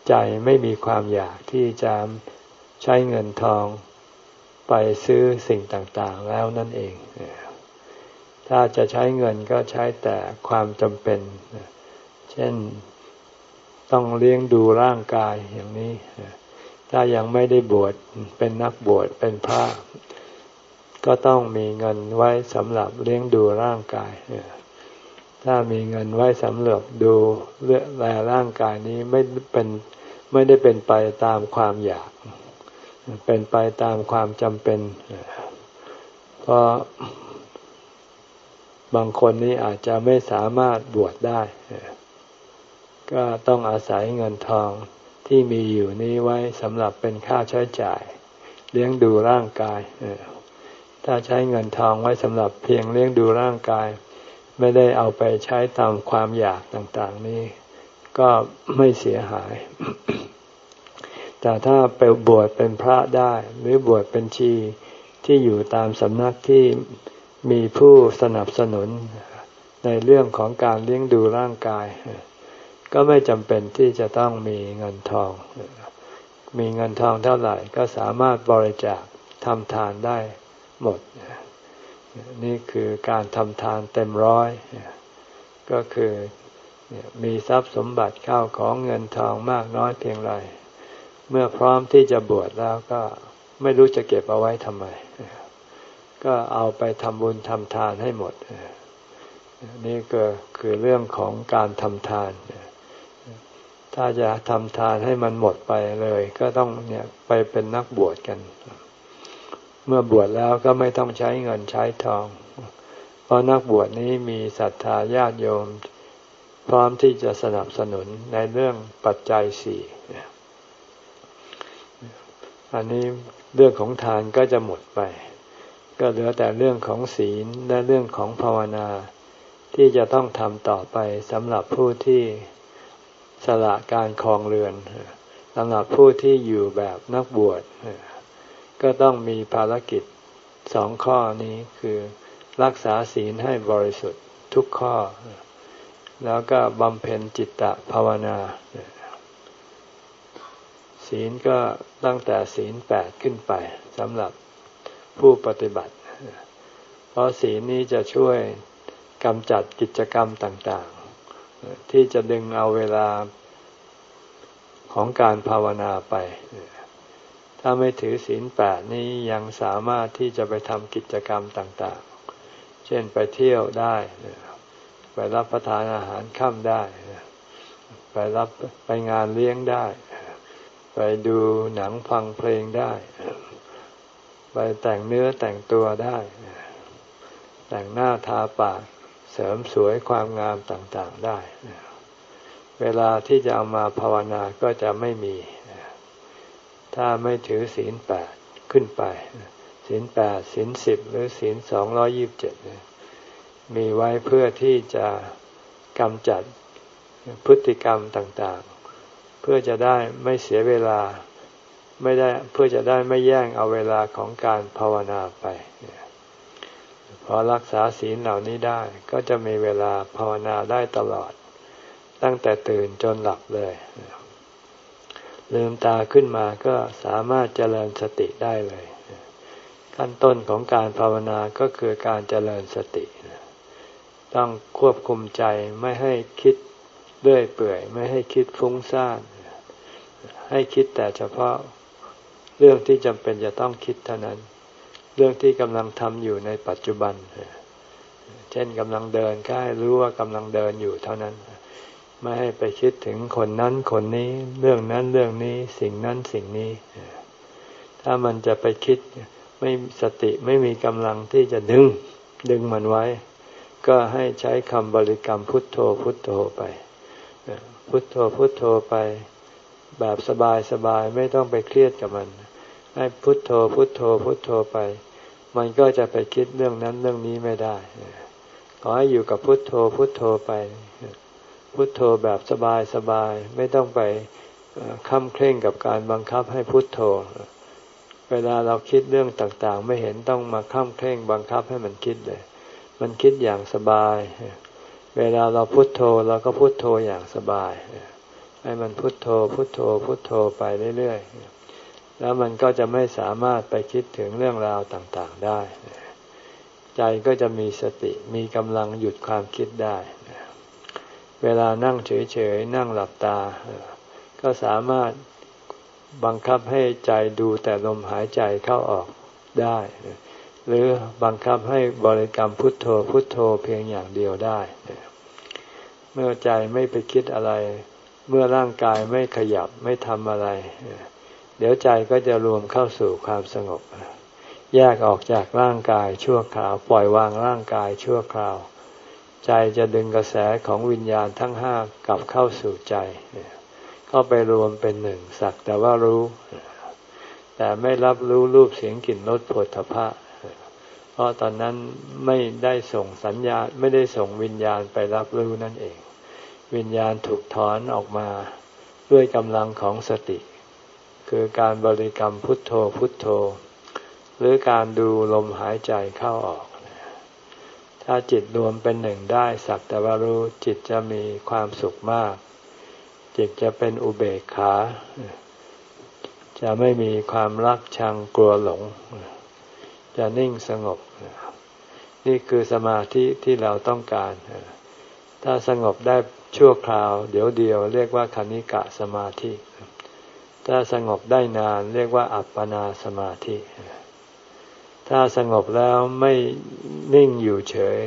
ใจไม่มีความอยากที่จะใช้เงินทอง ไปซื้อสิ่งต่างๆแล้วนั่นเอง ถ้าจะใช้เงินก็ใช้แต่ความจำเป็น เช่นต้องเลี้ยงดูร่างกายอย่างนี้ ถ้ายังไม่ได้บวชเป็นนักบวชเป็นพระ ก็ต้องมีเงินไว้สำหรับเลี้ยงดูร่างกาย ถ้ามีเงินไว้สำหรับดูเลือแลร่างกายนี้ไม่เป็นไม่ได้เป็นไปตามความอยาก เป็นไปตามความจำเป็น เพราะบางคนนี้อาจจะไม่สามารถบวชได้ ก็ต้องอาศัยเงินทองที่มีอยู่นี้ไว้สำหรับเป็นค่าใช้จ่าย เลี้ยงดูร่างกาย ถ้าใช้เงินทองไว้สำหรับเพียงเลี้ยงดูร่างกาย ไม่ได้เอาไปใช้ตามความอยากต่าง ๆ นี้ ก็ไม่เสียหาย แต่ถ้าไปบวชเป็นพระได้ หรือบวชเป็นชีที่อยู่ตามสำนักที่มีผู้สนับสนุนในเรื่องของการเลี้ยงดูร่างกาย ก็ไม่จำเป็นที่จะต้องมีเงินทอง มีเงินทองเท่าไหร่ก็สามารถบริจาคทำทานได้หมด นี่คือการทำทานเต็มร้อย ก็คือมีทรัพย์สมบัติเข้าของเงินทองมากน้อยเพียงไร เมื่อพร้อมที่จะบวชแล้วก็ไม่รู้จะเก็บเอาไว้ทำไม ก็เอาไปทำบุญทำทานให้หมด นี่ก็คือเรื่องของการทำทาน ถ้าจะทำทานให้มันหมดไปเลย ก็ต้องเนี่ยไปเป็นนักบวชกัน เมื่อบวชแล้วก็ไม่ต้องใช้เงินใช้ทอง เพราะนักบวชนี้มีศรัทธาญาติโยม พร้อมที่จะสนับสนุนในเรื่องปัจจัยสี่ อันนี้เรื่องของทานก็จะหมดไป ก็เหลือแต่เรื่องของศีลและเรื่องของภาวนา ที่จะต้องทำต่อไปสำหรับผู้ที่สละการคลองเรือนสำหรับผู้ที่อยู่แบบนักบวชก็ต้องมีภารกิจสองข้อนี้คือรักษาศีลให้บริสุทธิ์ทุกข้อ แล้วก็บำเพ็ญจิตตภาวนา ศีลก็ตั้งแต่ศีลแปดขึ้นไปสำหรับผู้ปฏิบัติ เพราะศีลนี้จะช่วยกำจัดกิจกรรมต่างๆ ที่จะดึงเอาเวลาของการภาวนาไป ถ้าไม่ถือศีลแปดนี้ยังสามารถที่จะไปทำกิจกรรมต่างๆ เช่นไปเที่ยวได้ ไปรับประทานอาหารค่ำได้ ไปรับไปงานเลี้ยงได้ ไปดูหนังฟังเพลงได้ ไปแต่งเนื้อแต่งตัวได้ แต่งหน้าทาปากเสริมสวยความงามต่างๆได้ เวลาที่จะเอามาภาวนาก็จะไม่มี ถ้าไม่ถือศีลแปดขึ้นไป ศีลแปดศีลสิบหรือศีลสองร้อยิบเจ็ดมีไว้เพื่อที่จะกำจัดพฤติกรรมต่างๆ เพื่อจะได้ไม่เสียเวลาไม่ได้เพื่อจะได้ไม่แย่งเอาเวลาของการภาวนาไปพอรักษาศีลเหล่านี้ได้ก็จะมีเวลาภาวนาได้ตลอด ตั้งแต่ตื่นจนหลับเลยลืมตาขึ้นมาก็สามารถเจริญสติได้เลย ขั้นต้นของการภาวนาก็คือการเจริญสติ ต้องควบคุมใจไม่ให้คิดเรื่อยเปื่อย ไม่ให้คิดฟุ้งซ่าน ให้คิดแต่เฉพาะเรื่องที่จำเป็นจะต้องคิดเท่านั้น เรื่องที่กำลังทำอยู่ในปัจจุบัน เช่นกำลังเดินก็ให้รู้ว่ากำลังเดินอยู่เท่านั้น ไม่ให้ไปคิดถึงคนนั้นคนนี้ เรื่องนั้นเรื่องนี้สิ่งนั้นสิ่งนี้ ถ้ามันจะไปคิดไม่สติไม่มีกำลังที่จะดึงดึงมันไว้ ก็ให้ใช้คำบริกรรมพุทโธพุทโธไป พุทโธพุทโธไป แบบสบายสบายไม่ต้องไปเครียดกับมัน ให้พุทโธพุทโธพุทโธไป มันก็จะไปคิดเรื่องนั้นเรื่องนี้ไม่ได้ขอให้อยู่กับพุทโธพุทโธไป พุทโธแบบสบายสบายไม่ต้องไปค้ำเคร่งกับการบังคับให้พุทโธ เวลาเราคิดเรื่องต่างๆ ไม่เห็นต้องมาค้ำเคร่งบังคับให้มันคิดเลย มันคิดอย่างสบาย เวลาเราพุทโธเราก็พุทโธอย่างสบาย ให้มันพุทโธพุทโธพุทโธไปเรื่อยๆ แล้วมันก็จะไม่สามารถไปคิดถึงเรื่องราวต่างๆได้ ใจก็จะมีสติมีกำลังหยุดความคิดได้ เวลานั่งเฉยๆ นั่งหลับตา ก็สามารถบังคับให้ใจดูแต่ลมหายใจเข้าออกได้ หรือบังคับให้บริกรรมพุทโธพุทโธเพียงอย่างเดียวได้ เมื่อใจไม่ไปคิดอะไร เมื่อร่างกายไม่ขยับไม่ทำอะไร เดี๋ยวใจก็จะรวมเข้าสู่ความสงบ แยกออกจากร่างกายชั่วคราว ปล่อยวางร่างกายชั่วคราว ใจจะดึงกระแสของวิญญาณทั้งห้ากลับเข้าสู่ใจ เข้าไปรวมเป็นหนึ่งสักแต่ว่ารู้ แต่ไม่รับรู้รูปเสียงกลิ่นรสผลทพะเพราะตอนนั้นไม่ได้ส่งสัญญาณไม่ได้ส่งวิญญาณไปรับรู้นั่นเอง วิญญาณถูกถอนออกมาด้วยกำลังของสติ คือการบริกรรมพุทโธพุทโธ หรือการดูลมหายใจเข้าออก ถ้าจิตรวมเป็นหนึ่งได้สักแต่ว่ารู้จิตจะมีความสุขมาก จิตจะเป็นอุเบกขา จะไม่มีความรักชังกลัวหลง จะนิ่งสงบ นี่คือสมาธิที่เราต้องการ ถ้าสงบได้ ชั่วคราว เดี๋ยวเดียว เรียกว่าคณิกะสมาธิ ถ้าสงบได้นานเรียกว่าอัปปนาสมาธิ ถ้าสงบแล้วไม่นิ่งอยู่เฉย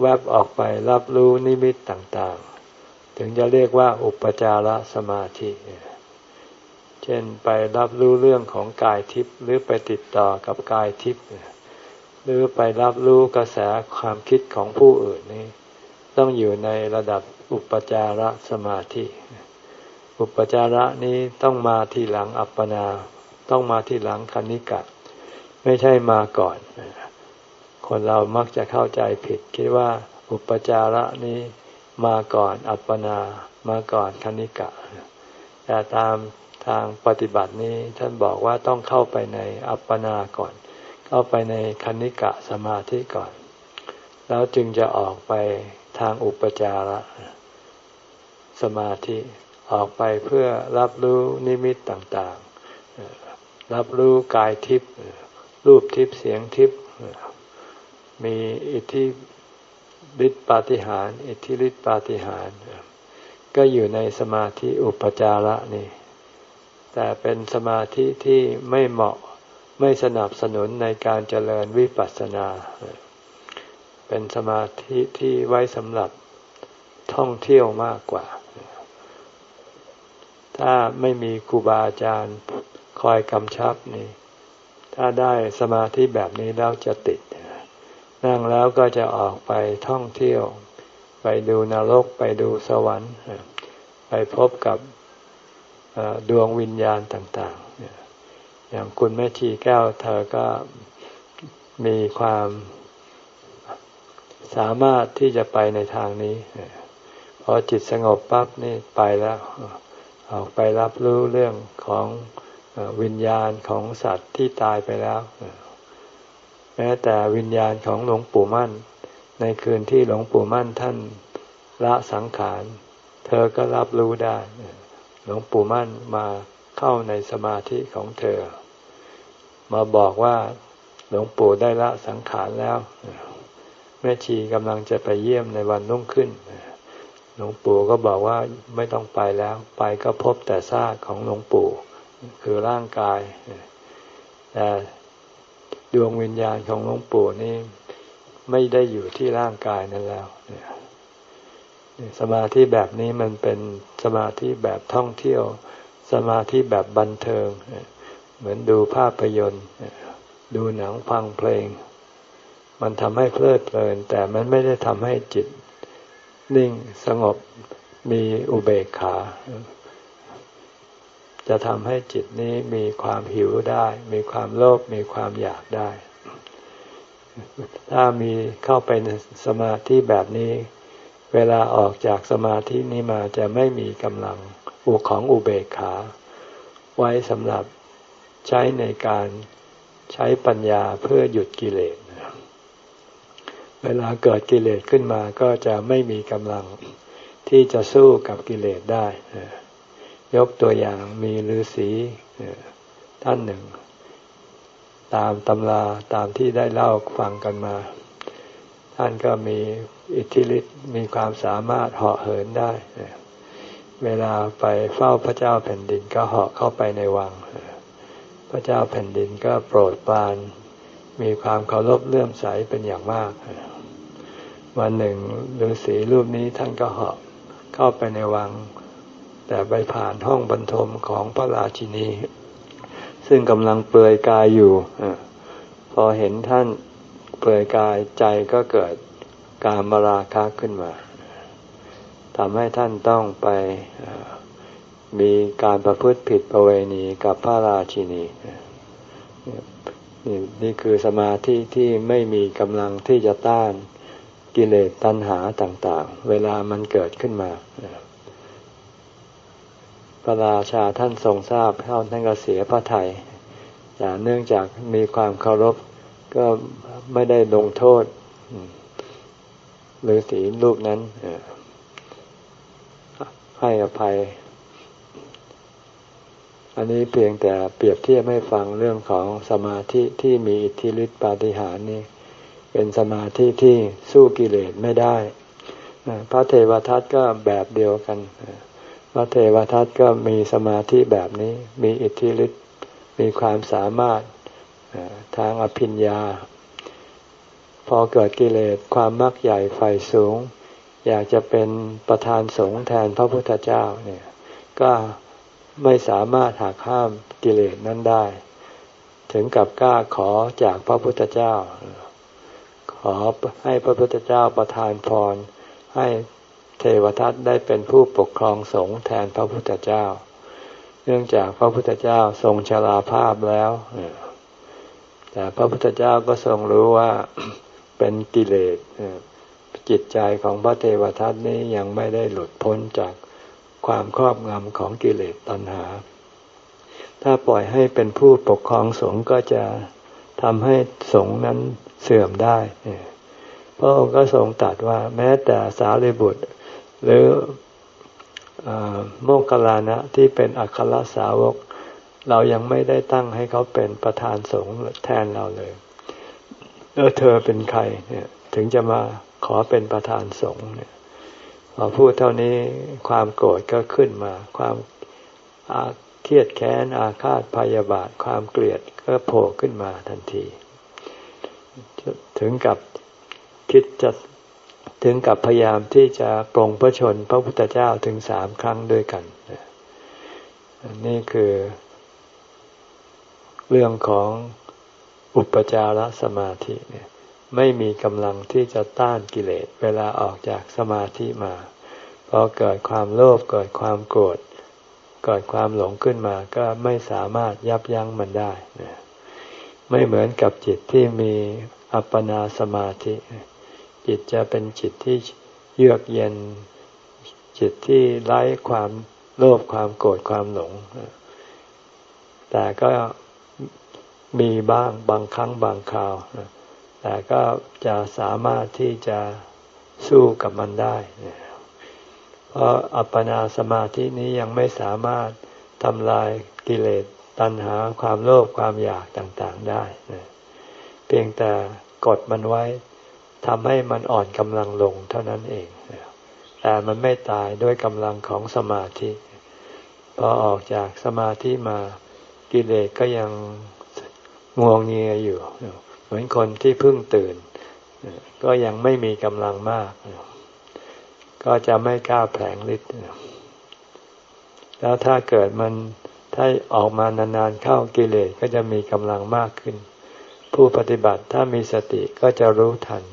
แวบออกไปรับรู้นิมิตต่างๆ ถึงจะเรียกว่าอุปจารสมาธิ เช่นไปรับรู้เรื่องของกายทิพย์หรือไปติดต่อกับกายทิพย์หรือไปรับรู้กระแสความคิดของผู้อื่นนี่ ต้องอยู่ในระดับอุปจารสมาธิ อุปจาระนี้ต้องมาทีหลังอัปปนา ต้องมาทีหลังคณิกะ ไม่ใช่มาก่อน คนเรามักจะเข้าใจผิด คิดว่าอุปจาระนี้มาก่อนอัปปนามาก่อนคณิกะ แต่ตามทางปฏิบัตินี้ท่านบอกว่าต้องเข้าไปในอัปปนาก่อน เข้าไปในคณิกะสมาธิก่อน แล้วจึงจะออกไป ทางอุปจาระสมาธิออกไปเพื่อรับรู้นิมิตต่างๆ รับรู้กายทิพย์รูปทิพย์เสียงทิพย์มีอิทธิฤทธิปาฏิหารอิทธิฤทธิปาฏิหารก็อยู่ในสมาธิอุปจาระนี่ แต่เป็นสมาธิที่ไม่เหมาะไม่สนับสนุนในการเจริญวิปัสสนา เป็นสมาธิที่ไว้สำหรับท่องเที่ยวมากกว่า ถ้าไม่มีครูบาอาจารย์คอยกำชับนี่ ถ้าได้สมาธิแบบนี้แล้วจะติด นั่งแล้วก็จะออกไปท่องเที่ยว ไปดูนรกไปดูสวรรค์ ไปพบกับดวงวิญญาณต่าง ๆ อย่างคุณแม่ชีแก้วเธอก็มีความ สามารถที่จะไปในทางนี้ พอจิตสงบปั๊บนี่ไปแล้ว ออกไปรับรู้เรื่องของวิญญาณของสัตว์ที่ตายไปแล้ว แม้แต่วิญญาณของหลวงปู่มั่น ในคืนที่หลวงปู่มั่นท่านละสังขาร เธอก็รับรู้ได้ หลวงปู่มั่นมาเข้าในสมาธิของเธอ มาบอกว่าหลวงปู่ได้ละสังขารแล้ว แม่ชีกำลังจะไปเยี่ยมในวันนุ่งขึ้น หลวงปู่ก็บอกว่าไม่ต้องไปแล้ว ไปก็พบแต่ซากของหลวงปู่ คือร่างกาย แต่ดวงวิญญาณของหลวงปู่นี่ไม่ได้อยู่ที่ร่างกายนั้นแล้ว สมาธิแบบนี้มันเป็นสมาธิแบบท่องเที่ยว สมาธิแบบบันเทิง เหมือนดูภาพยนตร์ ดูหนังฟังเพลง มันทำให้เพลิดเพลิน แต่มันไม่ได้ทำให้จิต นิ่งสงบมีอุเบกขา จะทำให้จิตนี้มีความหิวได้ มีความโลภมีความอยากได้ ถ้ามีเข้าไปในสมาธิแบบนี้ เวลาออกจากสมาธินี้มาจะไม่มีกำลังอุของอุเบกขา ไว้สำหรับใช้ในการใช้ปัญญาเพื่อหยุดกิเลส เวลาเกิดกิเลสขึ้นมาก็จะไม่มีกำลังที่จะสู้กับกิเลสได้ ยกตัวอย่างมีฤาษีท่านหนึ่ง ตามตำราตามที่ได้เล่าฟังกันมา ท่านก็มีอิทธิฤทธิ์มีความสามารถเหาะเหินได้ เวลาไปเฝ้าพระเจ้าแผ่นดินก็เหาะเข้าไปในวัง พระเจ้าแผ่นดินก็โปรดปรานมีความเคารพเลื่อมใสเป็นอย่างมาก วันหนึ่งฤาษีรูปนี้ท่านก็เหาะเข้าไปในวัง แต่ไปผ่านห้องบรรทมของพระราชินี ซึ่งกำลังเปลือยกายอยู่ พอเห็นท่านเปลือยกายใจก็เกิดการมราคะขึ้นมาทำให้ท่านต้องไปมีการประพฤติผิดประเวณีกับพระราชินีนี่นี่คือสมาธิที่ไม่มีกำลังที่จะต้าน กิเลสตัณหาต่างๆ เวลามันเกิดขึ้นมาพระราชาท่านทรงทราบท่านท่านก็เสียพระทยัยแต่เนื่องจากมีความเคารพก็ไม่ได้ลงโทษฤาษีลูกนั้นให้อภัย อันนี้เพียงแต่เปรียบเทียบให้ฟังเรื่องของสมาธิที่มีอิทธิฤทธิปาฏิหาริย์นี่ เป็นสมาธิที่สู้กิเลสไม่ได้ พระเทวทัตก็แบบเดียวกัน พระเทวทัตก็มีสมาธิแบบนี้ มีอิทธิฤทธิ์ มีความสามารถทางอภิญญา พอเกิดกิเลสความมักใหญ่ไฟสูง อยากจะเป็นประธานสงฆ์แทนพระพุทธเจ้าเนี่ยก็ไม่สามารถหักห้ามกิเลสนั้นได้ ถึงกับกล้าขอจากพระพุทธเจ้า ขอให้พระพุทธเจ้าประทานพร ให้เทวทัตได้เป็นผู้ปกครองสงฆ์แทนพระพุทธเจ้า เนื่องจากพระพุทธเจ้าทรงชราภาพแล้วแต่พระพุทธเจ้าก็ทรงรู้ว่าเป็นกิเลสจิตใจของพระเทวทัตนี้ยังไม่ได้หลุดพ้นจากความครอบงำของกิเลสตัณหา ถ้าปล่อยให้เป็นผู้ปกครองสงฆ์ก็จะ ทำให้สงนั้นเสื่อมได้พระองค์ก็ทรงตรัสว่า แม้แต่สารีบุตร หรือโมกขลานะที่เป็นอัครสาวก เรายังไม่ได้ตั้งให้เขาเป็นประธานสงฆ์แทนเราเลยเออเธอเป็นใครเนี่ย ถึงจะมาขอเป็นประธานสงฆ์เนี่ยพอพูดเท่านี้ความโกรธก็ขึ้นมา ความอาเครียดแค้นอาฆาตพยาบาท ความเกลียด ก็โผล่ขึ้นมาทันที ถึงกับคิดจะถึงกับพยายามที่จะปรงพระชนพระพุทธเจ้าถึงสามครั้งด้วยกัน นี่คือเรื่องของอุปจารสมาธิเนี่ยไม่มีกำลังที่จะต้านกิเลส เวลาออกจากสมาธิมา พอเกิดความโลภเกิดความโกรธ เกิดความหลงขึ้นมาก็ไม่สามารถยับยั้งมันได้ ไม่เหมือนกับจิตที่มีอัปปนาสมาธิ จิตจะเป็นจิตที่เยือกเย็น จิตที่ไร้ความโลภความโกรธความหลง แต่ก็มีบ้างบางครั้งบางคราว แต่ก็จะสามารถที่จะสู้กับมันได้ เพราะอัปปนาสมาธินี้ยังไม่สามารถทำลายกิเลสตัณหาความโลภความอยากต่างๆได้เพียงแต่กดมันไว้ทำให้มันอ่อนกำลังลงเท่านั้นเอง แต่มันไม่ตายด้วยกำลังของสมาธิ พอออกจากสมาธิมากิเลสก็ยังงวงเงียอยู่ เหมือนคนที่เพิ่งตื่น ก็ยังไม่มีกำลังมาก ก็จะไม่กล้าแผลงฤทธิ์แล้วถ้าเกิดมันถ้าออกมานานๆเข้ากิเลสก็จะมีกำลังมากขึ้น ผู้ปฏิบัติถ้ามีสติก็จะรู้ทัน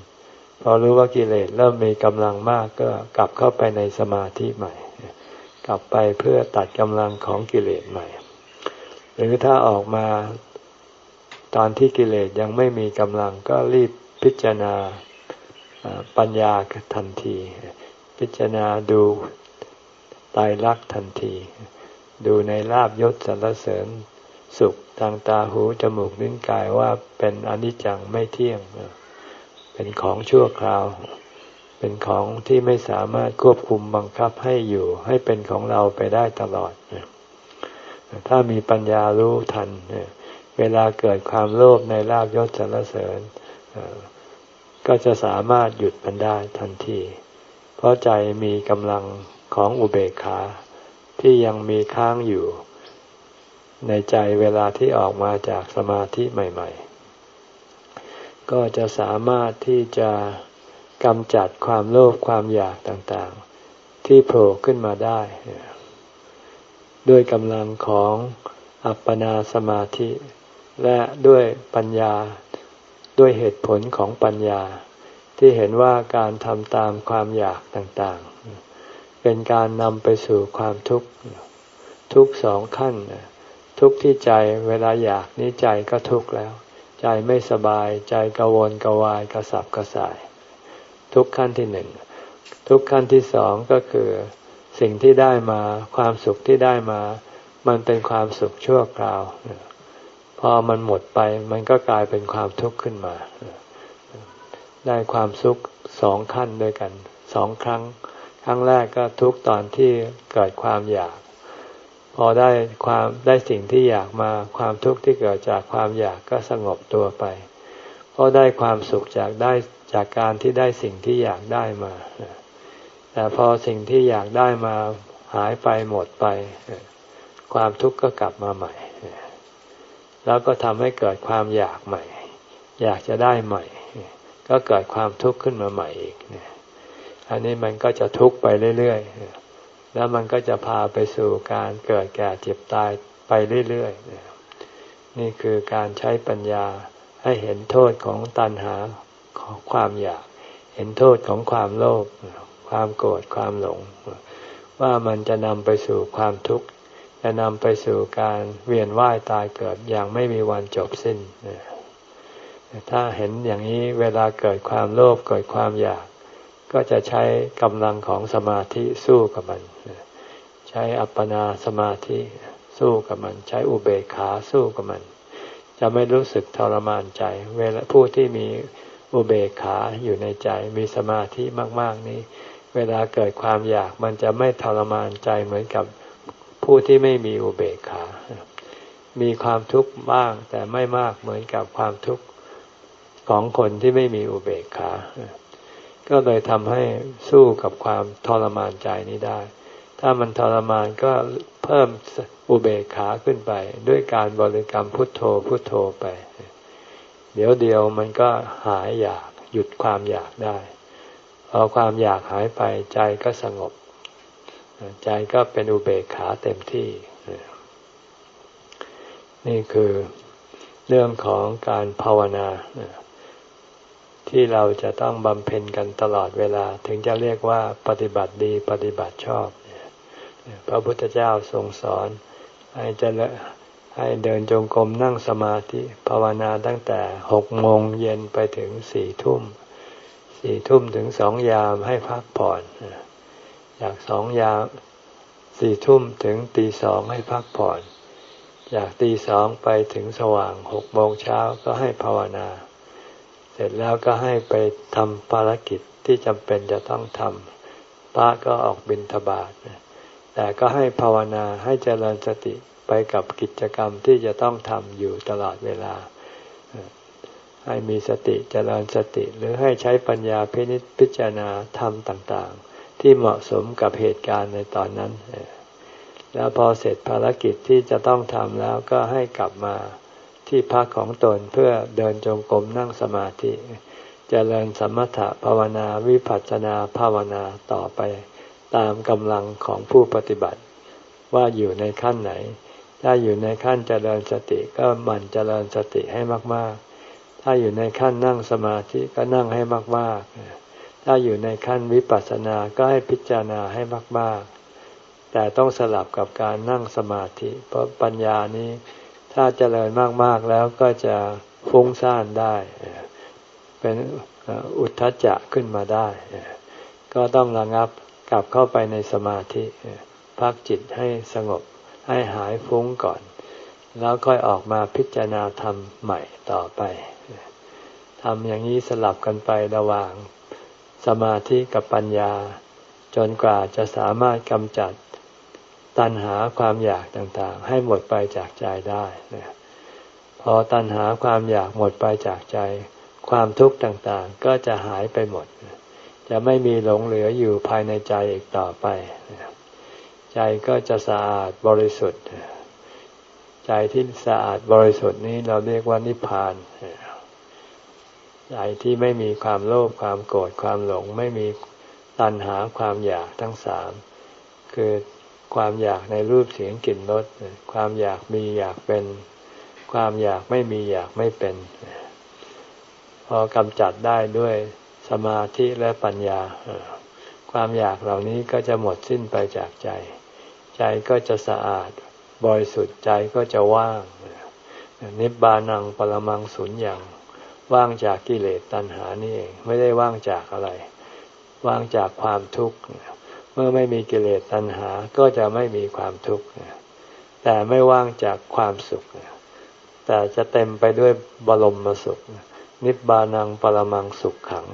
พอรู้ว่ากิเลสเริ่มมีกำลังมากก็กลับเข้าไปในสมาธิใหม่ กลับไปเพื่อตัดกำลังของกิเลสใหม่ หรือถ้าออกมาตอนที่กิเลสยังไม่มีกำลังก็รีบพิจารณาปัญญาทันที พิจารณาดูตายรักทันที ดูในลาบยศสรรเสริญสุขทางตาหูจมูกลิ้นกายว่าเป็นอนิจจังไม่เที่ยง เป็นของชั่วคราว เป็นของที่ไม่สามารถควบคุมบังคับให้อยู่ ให้เป็นของเราไปได้ตลอด ถ้ามีปัญญารู้ทัน เวลาเกิดความโลภในลาบยศสรรเสริญ ก็จะสามารถหยุดมันได้ทันที เพราะใจมีกำลังของอุเบกขา ที่ยังมีค้างอยู่ ในใจเวลาที่ออกมาจากสมาธิใหม่ ๆ ก็จะสามารถที่จะกำจัดความโลภความอยากต่างๆ ที่โผล่ขึ้นมาได้ ด้วยกำลังของอัปปนาสมาธิ และด้วยปัญญาด้วยเหตุผลของปัญญา ที่เห็นว่าการทำตามความอยากต่างๆ เป็นการนำไปสู่ความทุกข์ทุกสองขั้นทุกที่ใจเวลาอยากนี้ใจก็ทุกข์แล้ว ใจไม่สบายใจกวนกวายกระสับกระส่าย ทุกขั้นที่หนึ่งทุกขั้นที่สองก็คือสิ่งที่ได้มาความสุขที่ได้มา มันเป็นความสุขชั่วคราว พอมันหมดไปมันก็กลายเป็นความทุกข์ขึ้นมา ได้ความสุขสองขั้นด้วยกันสองครั้ง ครั้งแรกก็ทุกตอนที่เกิดความอยาก พอได้ความได้สิ่งที่อยากมาความทุกข์ที่เกิดจากความอยากก็สงบตัวไปพอได้ความสุขจากได้จากการที่ได้สิ่งที่อยากได้มา แต่พอสิ่งที่อยากได้มาหายไปหมดไป ความทุกข์ก็กลับมาใหม่ แล้วก็ทำให้เกิดความอยากใหม่ อยากจะได้ใหม่ ก็เกิดความทุกข์ขึ้นมาใหม่อีกเนี่ยอันนี้มันก็จะทุกข์ไปเรื่อยๆ แล้วมันก็จะพาไปสู่การเกิดแก่เจ็บตายไปเรื่อยๆ นี่คือการใช้ปัญญาให้เห็นโทษของตัณหาของความอยาก เห็นโทษของความโลภ ความโกรธ ความหลง ว่ามันจะนำไปสู่ความทุกข์ จะนำไปสู่การเวียนว่ายตายเกิดอย่างไม่มีวันจบสิ้น ถ้าเห็นอย่างนี้เวลาเกิดความโลภเกิดความอยาก ก็จะใช้กำลังของสมาธิสู้กับมัน ใช้อัปปนาสมาธิสู้กับมัน ใช้อุเบกขาสู้กับมัน จะไม่รู้สึกทรมานใจ เวลาผู้ที่มีอุเบกขาอยู่ในใจมีสมาธิมาก ๆนี้ เวลาเกิดความอยากมันจะไม่ทรมานใจเหมือนกับผู้ที่ไม่มีอุเบกขา มีความทุกข์บ้างแต่ไม่มากเหมือนกับความทุกข์ ของคนที่ไม่มีอุเบกขา ก็เลยทำให้สู้กับความทรมานใจนี้ได้ ถ้ามันทรมานก็เพิ่มอุเบกขาขึ้นไป ด้วยการบริกรรมพุทโธพุทโธไป เดี๋ยวเดียวมันก็หายอยากหยุดความอยากได้พอความอยากหายไปใจก็สงบ ใจก็เป็นอุเบกขาเต็มที่ นี่คือเรื่องของการภาวนา ที่เราจะต้องบำเพ็ญกันตลอดเวลา ถึงจะเรียกว่าปฏิบัติดีปฏิบัติชอบ พระพุทธเจ้าทรงสอน ให้จะให้เดินจงกรมนั่งสมาธิภาวนาตั้งแต่หกโมงเย็นไปถึงสี่ทุ่ม สี่ทุ่มถึงสองยามให้พักผ่อนจากสองยามสี่ทุ่มถึงตีสองให้พักผ่อน จากตีสองไปถึงสว่างหกโมงเช้าก็ให้ภาวนา เสร็จแล้วก็ให้ไปทำภารกิจที่จำเป็นจะต้องทำพระก็ออกบิณฑบาตแต่ก็ให้ภาวนาให้เจริญสติไปกับกิจกรรมที่จะต้องทำอยู่ตลอดเวลา ให้มีสติเจริญสติ หรือให้ใช้ปัญญาพินิจพิจารณาธรรมต่างๆ ที่เหมาะสมกับเหตุการณ์ในตอนนั้น แล้วพอเสร็จภารกิจที่จะต้องทำแล้วก็ให้กลับมา ที่พักของตนเพื่อเดินจงกรมนั่งสมาธิจเจริญสมถะภาวนาวิปัสสนาภาวนาต่อไปตามกำลังของผู้ปฏิบัติ ว่าอยู่ในขั้นไหน ถ้าอยู่ในขั้นเจริญสติก็หมั่นเจริญสติให้มาก ๆ ถ้าอยู่ในขั้นนั่งสมาธิก็นั่งให้มาก ๆ ถ้าอยู่ในขั้นวิปัสสนาก็ให้พิจารณาให้มาก ๆ แต่ต้องสลับกับการนั่งสมาธิ เพราะปัญญานี้ ถ้าเจริญมากๆแล้วก็จะฟุ้งซ่านได้ เป็นอุทธจักขึ้นมาได้ ก็ต้องระงับกลับเข้าไปในสมาธิพักจิตให้สงบให้หายฟุ้งก่อน แล้วค่อยออกมาพิจารณาธรรมใหม่ต่อไปทำอย่างนี้สลับกันไประหว่างสมาธิกับปัญญา จนกว่าจะสามารถกำจัด ตัณหาความอยากต่างๆ ให้หมดไปจากใจได้นะพอตัณหาความอยากหมดไปจากใจ ความทุกข์ต่างๆ ก็จะหายไปหมด จะไม่มีหลงเหลืออยู่ภายในใจอีกต่อไป ใจก็จะสะอาดบริสุทธิ์ ใจที่สะอาดบริสุทธิ์นี้เราเรียกว่านิพพานใจที่ไม่มีความโลภความโกรธความหลงไม่มีตัณหาความอยากทั้งสามคือ ความอยากในรูปเสียงกลิ่นรสความอยากมีอยากเป็น ความอยากไม่มีอยากไม่เป็น พอกำจัดได้ด้วยสมาธิและปัญญา ความอยากเหล่านี้ก็จะหมดสิ้นไปจากใจ ใจก็จะสะอาดบริสุทธิ์ใจก็จะว่าง นิบานังปรมังสุญญ์อย่างว่างจากกิเลสตัณหานี่เอง ไม่ได้ว่างจากอะไร ว่างจากความทุกข์ มื่อไม่มีกิเลสตัณหาก็จะไม่มีความทุกข์แต่ไม่ว่างจากความสุข แต่จะเต็มไปด้วยบรมสุข นิบานังปรมังสุขขัง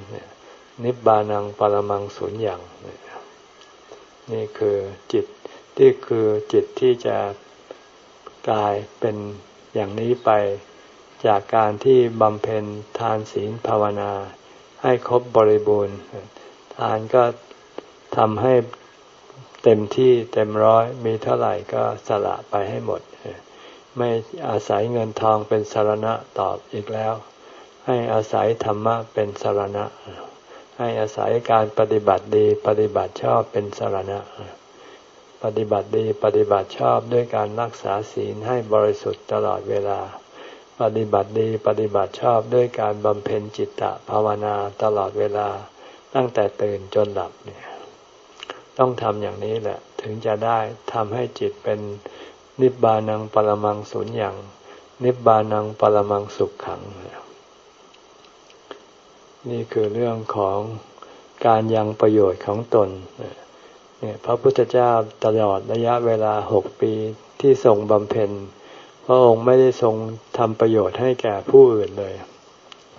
นิบานังปรมังสุญญ์ย่างนี่คือจิตที่คือจิตที่จะกลายเป็นอย่างนี้ไปจากการที่บำเพ็ญทานศีลภาวนาให้ครบบริบูรณ์ ทานก็ ทำให้เต็มที่เต็มร้อยมีเท่าไหร่ก็สละไปให้หมด ไม่อาศัยเงินทองเป็นสารณะตอบอีกแล้ว ให้อาศัยธรรมะเป็นสารณะ ให้อาศัยการปฏิบัติดีปฏิบัติชอบเป็นสารณะ ปฏิบัติดีปฏิบัติชอบด้วยการรักษาศีลให้บริสุทธิ์ตลอดเวลา ปฏิบัติดีปฏิบัติชอบด้วยการบำเพ็ญจิตตภาวนาตลอดเวลาตั้งแต่ตื่นจนหลับเนี่ย ต้องทำอย่างนี้แหละ ถึงจะได้ทำให้จิตเป็นนิบานังปรมังสุญญ์นิบานังปรมังสุขขัง นี่คือเรื่องของการยังประโยชน์ของตนเนี่ยพระพุทธเจ้าตลอดระยะเวลาหกปีที่ทรงบำเพ็ญพระองค์ไม่ได้ทรงทำประโยชน์ให้แก่ผู้อื่นเลย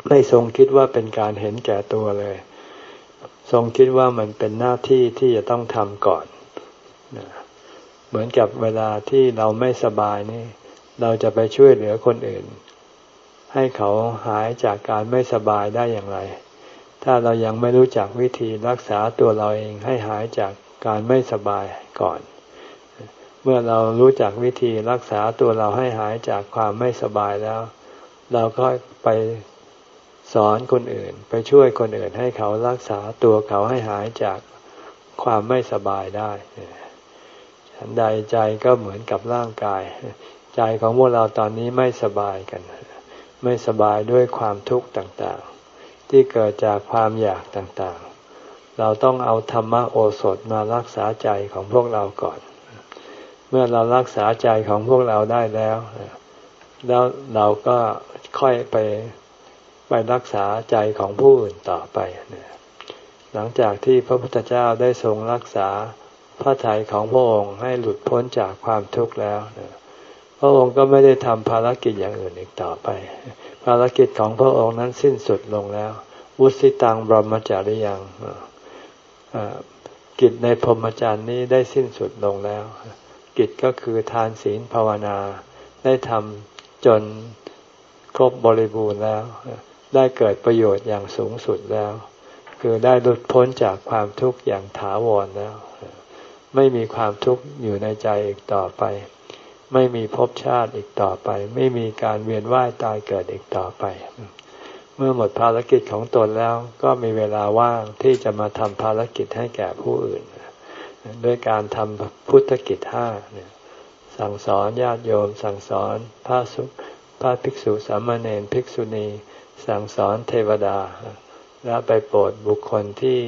ไม่ทรงคิดว่าเป็นการเห็นแก่ตัวเลย ทรงคิดว่ามันเป็นหน้าที่ที่จะต้องทำก่อน เหมือนกับเวลาที่เราไม่สบายนี่ เราจะไปช่วยเหลือคนอื่น ให้เขาหายจากการไม่สบายได้อย่างไร ถ้าเรายังไม่รู้จักวิธีรักษาตัวเราเองให้หายจากการไม่สบายก่อน เมื่อเรารู้จักวิธีรักษาตัวเราให้หายจากความไม่สบายแล้ว เราก็ไป สอนคนอื่น ไปช่วยคนอื่นให้เขารักษาตัวเขาให้หายจากความไม่สบายได้ฉันใดใจก็เหมือนกับร่างกาย ใจของพวกเราตอนนี้ไม่สบายกัน ไม่สบายด้วยความทุกข์ต่างๆ ที่เกิดจากความอยากต่างๆ เราต้องเอาธรรมโอสถมารักษาใจของพวกเราก่อน เมื่อเรารักษาใจของพวกเราได้แล้ว แล้วเราก็ค่อยไป ไปรักษาใจของผู้อื่นต่อไป หลังจากที่พระพุทธเจ้าได้ทรงรักษาพระทัยของพระองค์ให้หลุดพ้นจากความทุกข์แล้ว พระองค์ก็ไม่ได้ทำภารกิจอย่างอื่นอีกต่อไป ภารกิจของพระองค์นั้นสิ้นสุดลงแล้ว วุสิตังบรมจาริยังกิจในพรหมจรรย์นี้ได้สิ้นสุดลงแล้ว กิจก็คือทานศีลภาวนาได้ทำจนครบบริบูรณ์แล้ว ได้เกิดประโยชน์อย่างสูงสุดแล้ว คือได้หลุดพ้นจากความทุกข์อย่างถาวรแล้ว ไม่มีความทุกข์อยู่ในใจอีกต่อไป ไม่มีภพชาติอีกต่อไป ไม่มีการเวียนว่ายตายเกิดอีกต่อไป เมื่อหมดภารกิจของตนแล้วก็มีเวลาว่างที่จะมาทำภารกิจให้แก่ผู้อื่น ด้วยการทำพุทธกิจห้าเนี่ยสั่งสอนญาติโยม สั่งสอนพระสุพระภิกษุสามเณรภิกษุณี สั่งสอนเทวดา และไปโปรดบุคคลที่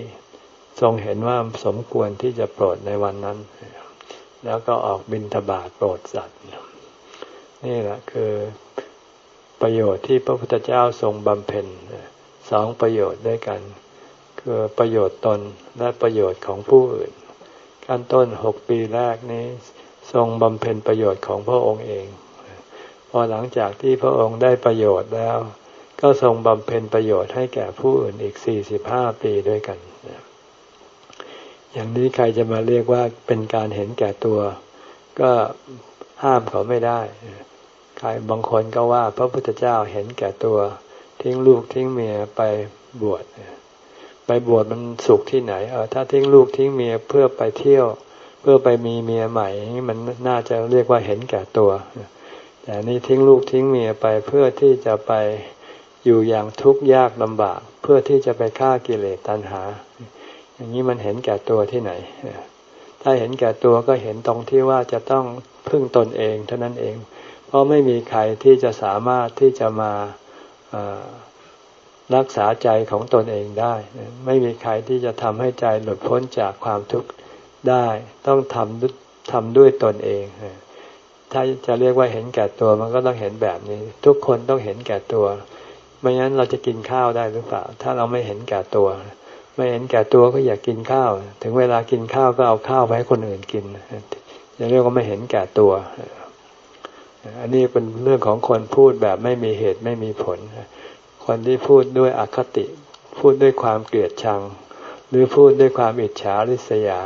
ทรงเห็นว่าสมควรที่จะโปรดในวันนั้น แล้วก็ออกบิณฑบาตโปรดสัตว์ นี่แหละคือประโยชน์ที่พระพุทธเจ้าทรงบำเพ็ญสองประโยชน์ด้วยกัน คือประโยชน์ตนและประโยชน์ของผู้อื่น ขั้นต้นหกปีแรกนี้ทรงบำเพ็ญประโยชน์ของพระองค์เอง พอหลังจากที่พระองค์ได้ประโยชน์แล้ว ก็ทรงบำเพ็ญประโยชน์ให้แก่ผู้อื่นอีกสี่สิบห้าปีด้วยกัน อย่างนี้ใครจะมาเรียกว่าเป็นการเห็นแก่ตัว ก็ห้ามเขาไม่ได้ ใครบางคนก็ว่าพระพุทธเจ้าเห็นแก่ตัว ทิ้งลูกทิ้งเมียไปบวช ไปบวชมันสุขที่ไหน เออถ้าทิ้งลูกทิ้งเมียเพื่อไปเที่ยว เพื่อไปมีเมียใหม่มันน่าจะเรียกว่าเห็นแก่ตัว แต่นี่ทิ้งลูกทิ้งเมียไปเพื่อที่จะไป อยู่อย่างทุกข์ยากลำบากเพื่อที่จะไปฆ่ากิเลสตัณหา อย่างนี้มันเห็นแก่ตัวที่ไหน ถ้าเห็นแก่ตัวก็เห็นตรงที่ว่าจะต้องพึ่งตนเองเท่านั้นเอง เพราะไม่มีใครที่จะสามารถที่จะมารักษาใจของตนเองได้ ไม่มีใครที่จะทำให้ใจหลุดพ้นจากความทุกข์ได้ ต้องทำทำด้วยตนเอง ถ้าจะเรียกว่าเห็นแก่ตัวมันก็ต้องเห็นแบบนี้ ทุกคนต้องเห็นแก่ตัว ไม่งั้นเราจะกินข้าวได้หรือเปล่า ถ้าเราไม่เห็นแก่ตัว ไม่เห็นแก่ตัวก็อยากกินข้าว ถึงเวลากินข้าวก็เอาข้าวไปให้คนอื่นกินจะเรียกว่าไม่เห็นแก่ตัว อันนี้เป็นเรื่องของคนพูดแบบไม่มีเหตุไม่มีผล คนที่พูดด้วยอคติ พูดด้วยความเกลียดชัง หรือพูดด้วยความอิจฉาริษยา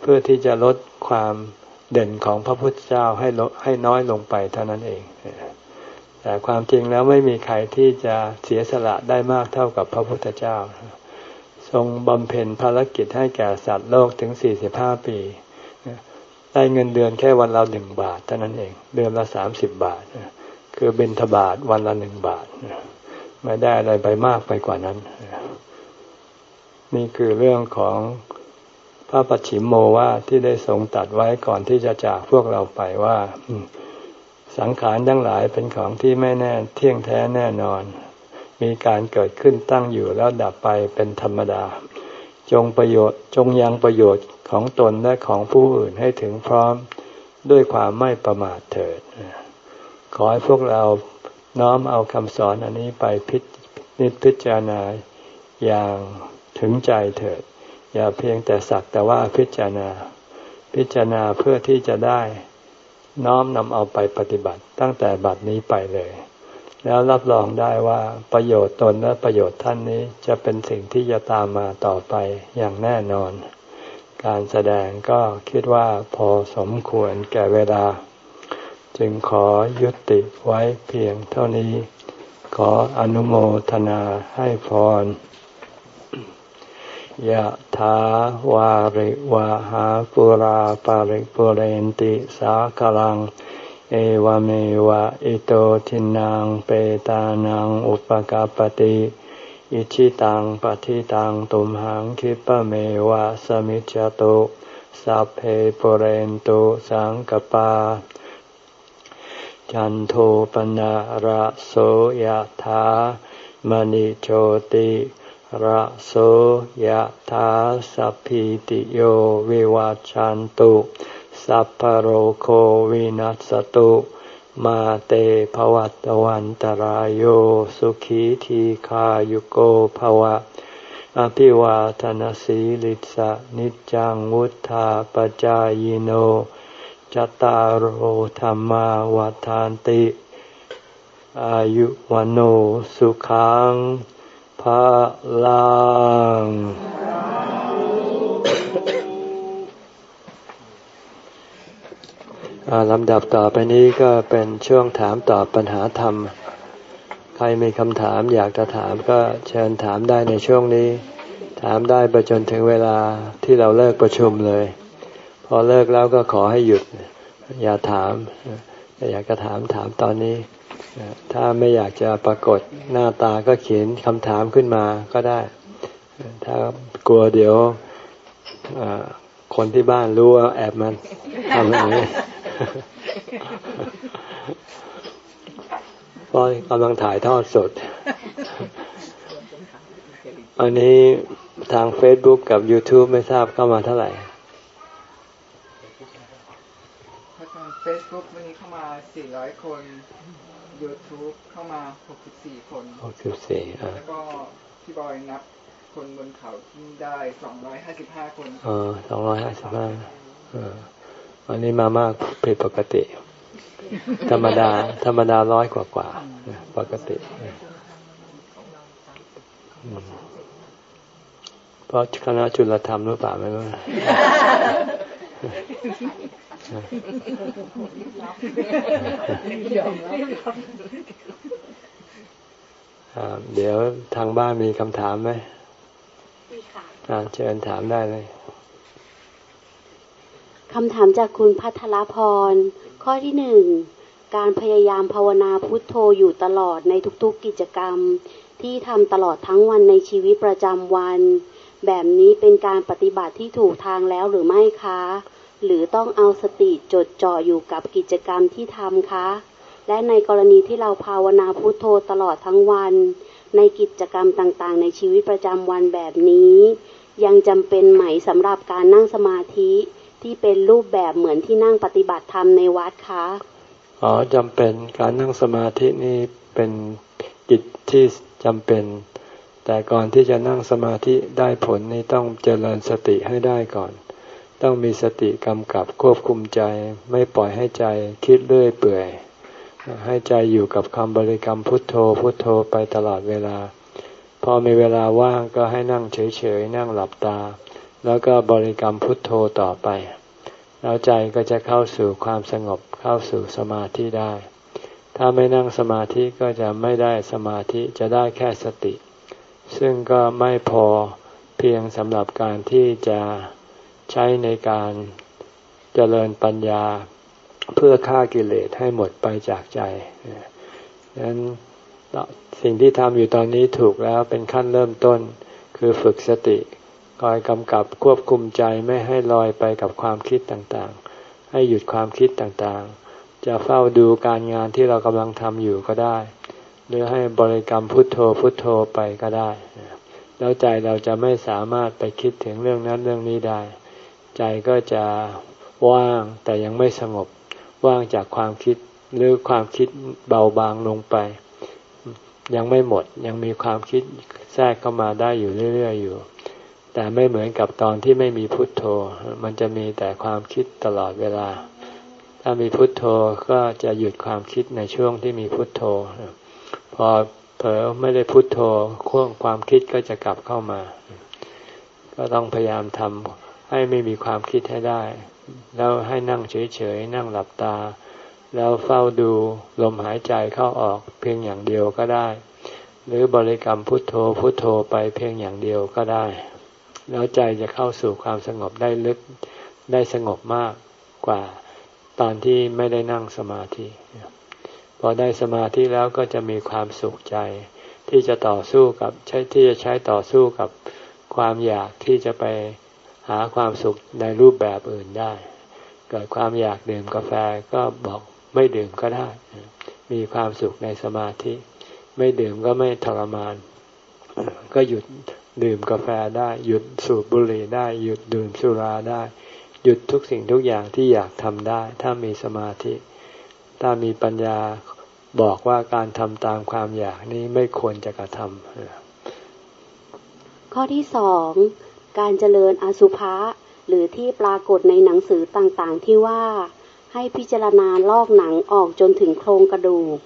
เพื่อที่จะลดความเด่นของพระพุทธเจ้าให้ลดให้น้อยลงไปเท่านั้นเอง แต่ความจริงแล้วไม่มีใครที่จะเสียสละได้มากเท่ากับพระพุทธเจ้า ทรงบำเพ็ญภารกิจให้แก่สัตว์โลกถึงสี่สิบห้าปี ได้เงินเดือนแค่วันละหนึ่งบาทเท่านั้นเอง เดือนละสามสิบบาท คือเบนทบาทวันละหนึ่งบาท ไม่ได้อะไรไปมากไปกว่านั้น นี่คือเรื่องของพระปัจฉิมโมว่าที่ได้ทรงตัดไว้ก่อนที่จะจากพวกเราไปว่า สังขารทั้งหลายเป็นของที่ไม่แน่เที่ยงแท้แน่นอน มีการเกิดขึ้นตั้งอยู่แล้วดับไปเป็นธรรมดา จงประโยชน์จงยังประโยชน์ของตนและของผู้อื่นให้ถึงพร้อมด้วยความไม่ประมาทเถิด ขอให้พวกเราน้อมเอาคำสอนอันนี้ไปพิจิตพิจารณาอย่างถึงใจเถิด อย่าเพียงแต่สักแต่ว่าพิจารณา พิจารณาเพื่อที่จะได้ น้อมนำเอาไปปฏิบัติตั้งแต่บัดนี้ไปเลย แล้วรับรองได้ว่าประโยชน์ตนและประโยชน์ท่านนี้จะเป็นสิ่งที่จะตามมาต่อไปอย่างแน่นอน การแสดงก็คิดว่าพอสมควรแก่เวลา จึงขอยุติไว้เพียงเท่านี้ ขออนุโมทนาให้พร ยะถาวาริวาหาปุราปาริปุเรนติสากลัง เอวเมวะอิโตทินังเปตานังอุปกาปติอิชิตังปฏิตังตุมหังคิปะเมวะสมิจจตุสัพเพปุเรนตุสังกปา จันโทปนะระโสยธามณิโชติ ระโสยธาสัพพิติโยวิวัจจันตุสัพพโรโควินัสตุมาเตภวัตวันตรารโยสุขีทีขายุโกภวะ อภิวาทนสีลิสะนิจังวุธาปจายโนจตารโหธรรมาวาทานติ อายุวันโอสุขัง ภาลังลำดับต่อไปนี้ก็เป็นช่วงถามตอบปัญหาธรรม ใครมีคำถามอยากจะถามก็เชิญถามได้ในช่วงนี้ ถามได้ไปจนถึงเวลาที่เราเลิกประชุมเลย พอเลิกแล้วก็ขอให้หยุด อย่าถาม อยากจะถามถามตอนนี้ ถ้าไม่อยากจะปรากฏหน้าตาก็เขียนคำถามขึ้นมาก็ได้ ถ้ากลัวเดี๋ยวคนที่บ้านรู้ว่าแอบมันทำอย่างนี้เพราะกำลังถ่ายทอดสด อันนี้ทาง Facebook กับ YouTube ไม่ทราบเข้ามาเท่าไหร่เฟซบุ๊กวันนี้เข้ามา 400 คน YouTube เข้ามา 64 คน 64อ่าแล้วก็พี่บอยนับคนบนเขาที่ได้ 255 คนอ๋อ255อ่าวันนี้มามากผิดปกติ ธรรมดา ธรรมดาร้อยกว่ากว่าปกติเพราะคณะจุลธรรมหรือเปล่าไม่รู้ เดี๋ยวทางบ้านมีคำถามไหมมีค่ะเชิญถามได้เลยคำถามจากคุณพัทรพร ข้อที่หนึ่ง การพยายามภาวนาพุทโธอยู่ตลอดในทุกๆกิจกรรม ที่ทำตลอดทั้งวันในชีวิตประจำวัน แบบนี้เป็นการปฏิบัติที่ถูกทางแล้วหรือไม่คะ หรือต้องเอาสติจดจ่ออยู่กับกิจกรรมที่ทำคะ และในกรณีที่เราภาวนาพุทโธตลอดทั้งวัน ในกิจกรรมต่างๆ ในชีวิตประจำวันแบบนี้ ยังจำเป็นไหมสำหรับการนั่งสมาธิที่เป็นรูปแบบเหมือนที่นั่งปฏิบัติธรรมในวัดคะอ๋อจำเป็นการนั่งสมาธินี่เป็นกิจที่จำเป็น แต่ก่อนที่จะนั่งสมาธิได้ผลนี่ต้องเจริญสติให้ได้ก่อน ต้องมีสติกำกับควบคุมใจ ไม่ปล่อยให้ใจคิดเรื่อยเปื่อย ให้ใจอยู่กับคำบริกรรมพุทโธพุทโธไปตลอดเวลา พอมีเวลาว่างก็ให้นั่งเฉยๆ นั่งหลับตา แล้วก็บริกรรมพุทโธต่อไป แล้วใจก็จะเข้าสู่ความสงบเข้าสู่สมาธิได้ ถ้าไม่นั่งสมาธิก็จะไม่ได้สมาธิจะได้แค่สติ ซึ่งก็ไม่พอเพียงสำหรับการที่จะ ใช้ในการเจริญปัญญาเพื่อฆ่ากิเลสให้หมดไปจากใจดังนั้นสิ่งที่ทำอยู่ตอนนี้ถูกแล้วเป็นขั้นเริ่มต้นคือฝึกสติคอยกำกับควบคุมใจไม่ให้ลอยไปกับความคิดต่างๆ ให้หยุดความคิดต่างๆ จะเฝ้าดูการงานที่เรากำลังทำอยู่ก็ได้ หรือให้บริกรรมพุทโธพุทโธไปก็ได้ แล้วใจเราจะไม่สามารถไปคิดถึงเรื่องนั้นเรื่องนี้ได้ ใจก็จะว่างแต่ยังไม่สงบว่างจากความคิดหรือความคิดเบาบางลงไป ยังไม่หมดยังมีความคิดแทรกเข้ามาได้อยู่เรื่อยๆอยู่ แต่ไม่เหมือนกับตอนที่ไม่มีพุทโธ มันจะมีแต่ความคิดตลอดเวลา ถ้ามีพุทโธก็จะหยุดความคิดในช่วงที่มีพุทโธ พอเผลอไม่ได้พุทโธข่วงความคิดก็จะกลับเข้ามา ก็ต้องพยายามทำ ให้ไม่มีความคิดให้ได้ แล้วให้นั่งเฉยๆ นั่งหลับตา แล้วเฝ้าดูลมหายใจเข้าออกเพียงอย่างเดียวก็ได้ หรือบริกรรมพุทโธพุทโธไปเพียงอย่างเดียวก็ได้ แล้วใจจะเข้าสู่ความสงบได้ลึกได้สงบมากกว่าตอนที่ไม่ได้นั่งสมาธิ พอได้สมาธิแล้วก็จะมีความสุขใจ ที่จะต่อสู้กับใช้ที่จะใช้ต่อสู้กับความอยากที่จะไป หาความสุขในรูปแบบอื่นได้ เกิดความอยากดื่มกาแฟก็บอกไม่ดื่มก็ได้ มีความสุขในสมาธิ ไม่ดื่มก็ไม่ทรมาน ก็หยุดดื่มกาแฟได้ หยุดสูบบุหรี่ได้ หยุดดื่มสุราได้ หยุดทุกสิ่งทุกอย่างที่อยากทำได้ ถ้ามีสมาธิ ถ้ามีปัญญาบอกว่าการทำตามความอยากนี้ไม่ควรจะกระทำข้อที่สอง การเจริญอสุภะหรือที่ปรากฏในหนังสือต่างๆ ที่ว่า ให้พิจารณาลอกหนังออกจนถึงโครงกระดูก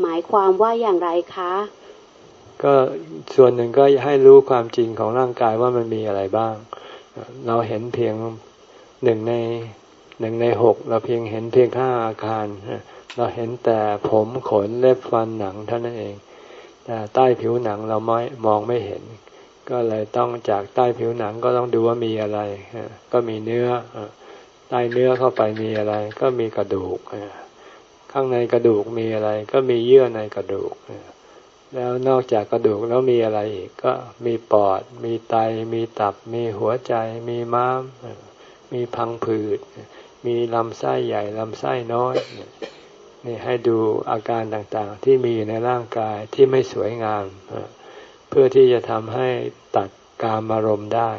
หมายความว่าอย่างไรคะ ก็ส่วนหนึ่งก็ให้รู้ความจริงของร่างกายว่ามันมีอะไรบ้าง เราเห็นเพียงหนึ่งในหนึ่งในหกเราเพียงเห็นเพียงห้าอาการ เราเห็นแต่ผมขนเล็บฟันหนังเท่านั้นเองแต่ใต้ผิวหนังเราไม่มองไม่เห็น ก็เลยต้องจากใต้ผิวหนังก็ต้องดูว่ามีอะไร ก็มีเนื้อใต้เนื้อเข้าไปมีอะไร ก็มีกระดูก ข้างในกระดูกมีอะไร ก็มีเยื่อในกระดูก แล้วนอกจากกระดูกแล้วมีอะไรอีก ก็มีปอด มีไต มีตับ มีหัวใจ มีม้าม มีพังผืด มีลำไส้ใหญ่ลำไส้น้อยนี่ให้ดูอาการต่างๆ ที่มีอยู่ในร่างกายที่ไม่สวยงาม เพื่อที่จะทำให้ตัดกามารมณ์ได้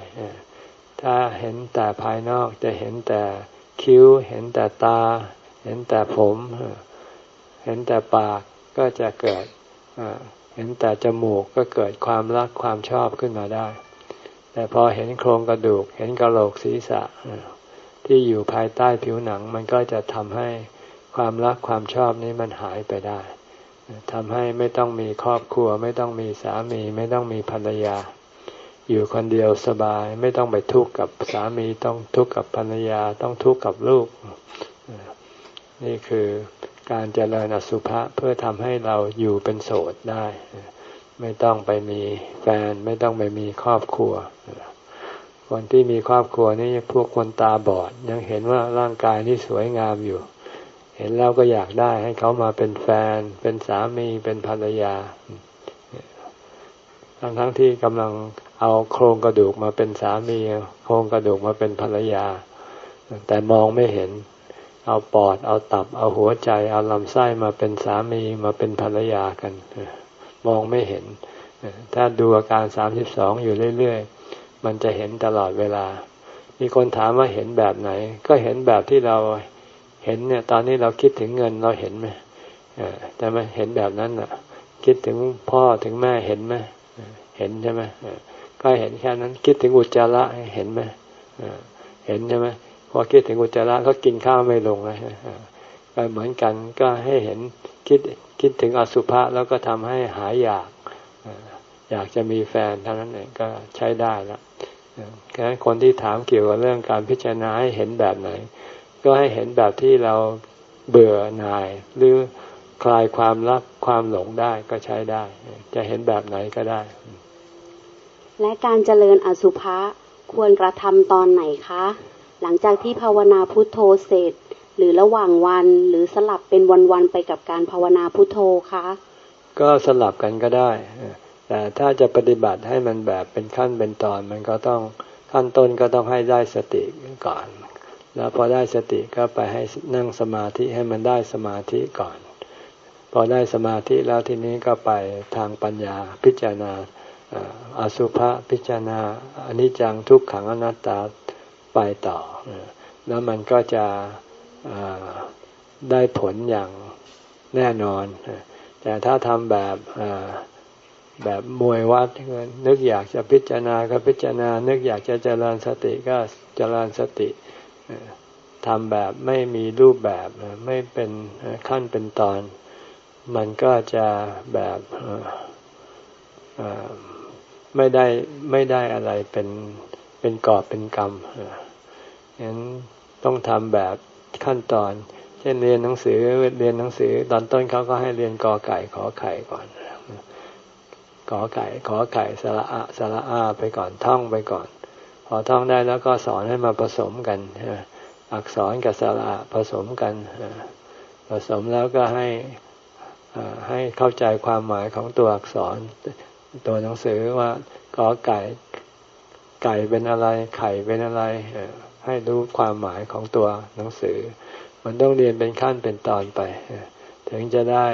ถ้าเห็นแต่ภายนอกจะเห็นแต่คิ้ว เห็นแต่ตา เห็นแต่ผม เห็นแต่ปากก็จะเกิดเห็นแต่จมูกก็เกิดความรักความชอบขึ้นมาได้ แต่พอเห็นโครงกระดูก เห็นกระโหลกศีรษะ ที่อยู่ภายใต้ผิวหนังมันก็จะทำให้ความรักความชอบนี้มันหายไปได้ ทำให้ไม่ต้องมีครอบครัว ไม่ต้องมีสามี ไม่ต้องมีภรรยา อยู่คนเดียวสบาย ไม่ต้องไปทุกข์กับสามีต้องทุกข์กับภรรยาต้องทุกข์กับลูก นี่คือการเจริญอสุภะเพื่อทำให้เราอยู่เป็นโสดได้ ไม่ต้องไปมีแฟน ไม่ต้องไปมีครอบครัวคนที่มีครอบครัวนี่พวกคนตาบอด ยังเห็นว่าร่างกายนี่สวยงามอยู่ เห็นแล้วก็อยากได้ให้เขามาเป็นแฟน เป็นสามีเป็นภรรยา ทั้งทั้งที่กำลังเอาโครงกระดูกมาเป็นสามี โครงกระดูกมาเป็นภรรยา แต่มองไม่เห็น เอาปอด เอาตับ เอาหัวใจ เอาลำไส้มาเป็นสามีมาเป็นภรรยากัน มองไม่เห็น ถ้าดูอาการสามสิบสองอยู่เรื่อยๆ มันจะเห็นตลอดเวลา มีคนถามว่าเห็นแบบไหน ก็เห็นแบบที่เรา เห็นเนี่ย ตอนนี้เราคิดถึงเงินเราเห็นไหมแต่ไหมเห็นแบบนั้นอะ คิดถึงพ่อถึงแม่เห็นไหมเห็นใช่ไหมก็เห็นแค่นั้น คิดถึงอุจจาระเห็นไหมเห็นใช่ไหมพอคิดถึงอุจจาระก็กินข้าวไม่ลงเลยก็เหมือนกันก็ให้เห็นคิดคิดถึงอสุภะแล้วก็ทำให้หายอยากอยากจะมีแฟนเท่านั้นเองก็ใช้ได้ล้วดังนั้นคนที่ถามเกี่ยวกับเรื่องการพิจารณาให้เห็นแบบไหน ก็ให้เห็นแบบที่เราเบื่อหน่าย หรือคลายความรักความหลงได้ก็ใช้ได้ จะเห็นแบบไหนก็ได้ และการเจริญอสุภะควรกระทำตอนไหนคะ หลังจากที่ภาวนาพุทโธเสร็จ หรือระหว่างวันหรือสลับเป็นวันๆไปกับการภาวนาพุทโธคะ ก็สลับกันก็ได้ แต่ถ้าจะปฏิบัติให้มันแบบเป็นขั้นเป็นตอนมันก็ต้องขั้นต้นก็ต้องให้ได้สติก่อน แล้วพอได้สติก็ไปให้นั่งสมาธิให้มันได้สมาธิก่อน พอได้สมาธิแล้วทีนี้ก็ไปทางปัญญาพิจารณาอสุภะพิจารณาอนิจจังทุกขังอนัตตาไปต่อ แล้วมันก็จะได้ผลอย่างแน่นอน แต่ถ้าทำแบบแบบมวยวัดนึกอยากจะพิจารณาก็พิจารณา นึกอยากจะเจริญสติก็เจริญสติ ทำแบบไม่มีรูปแบบไม่เป็นขั้นเป็นตอน มันก็จะแบบไม่ได้ไม่ได้อะไรเป็นเป็นกอบเป็นกรรมฉะนั้นต้องทำแบบขั้นตอน เช่นเรียนหนังสือเรียนหนังสือ ตอนต้นเขาก็ให้เรียนกอไก่ขอไข่ก่อนขอไก่ขอไก่สระอะสระอาไปก่อนท่องไปก่อน อท่องได้แล้วก็สอนให้มาผสมกันอักษรกับสระผสมกันผสมแล้วก็ให้ให้เข้าใจความหมายของตัวอักษร ตัวหนังสือว่าขอไก่ไก่เป็นอะไร ไข่เป็นอะไรให้รู้ความหมายของตัวหนังสือ มันต้องเรียนเป็นขั้นเป็นตอนไป ถึงจะได้